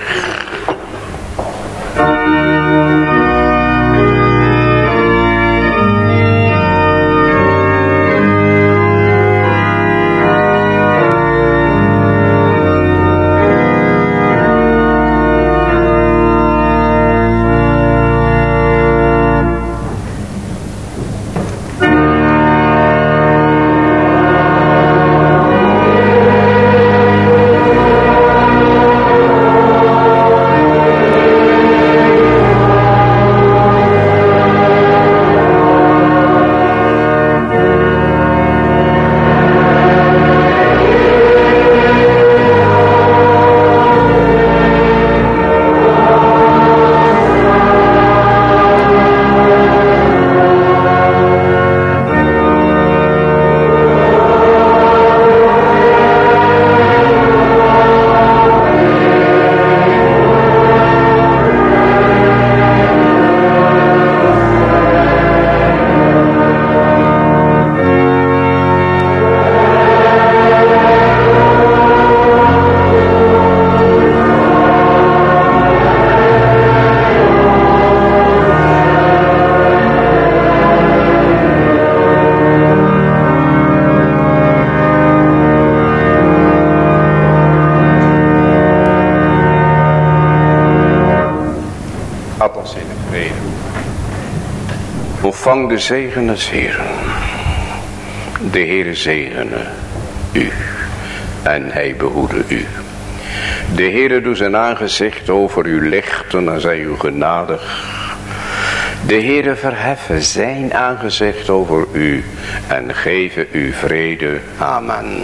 De zegen des. De Heere zegene u. En hij behoede u. De Heere doet zijn aangezicht over u lichten en zij u genadig. De Heere verheffen zijn aangezicht over u en geven u vrede. Amen.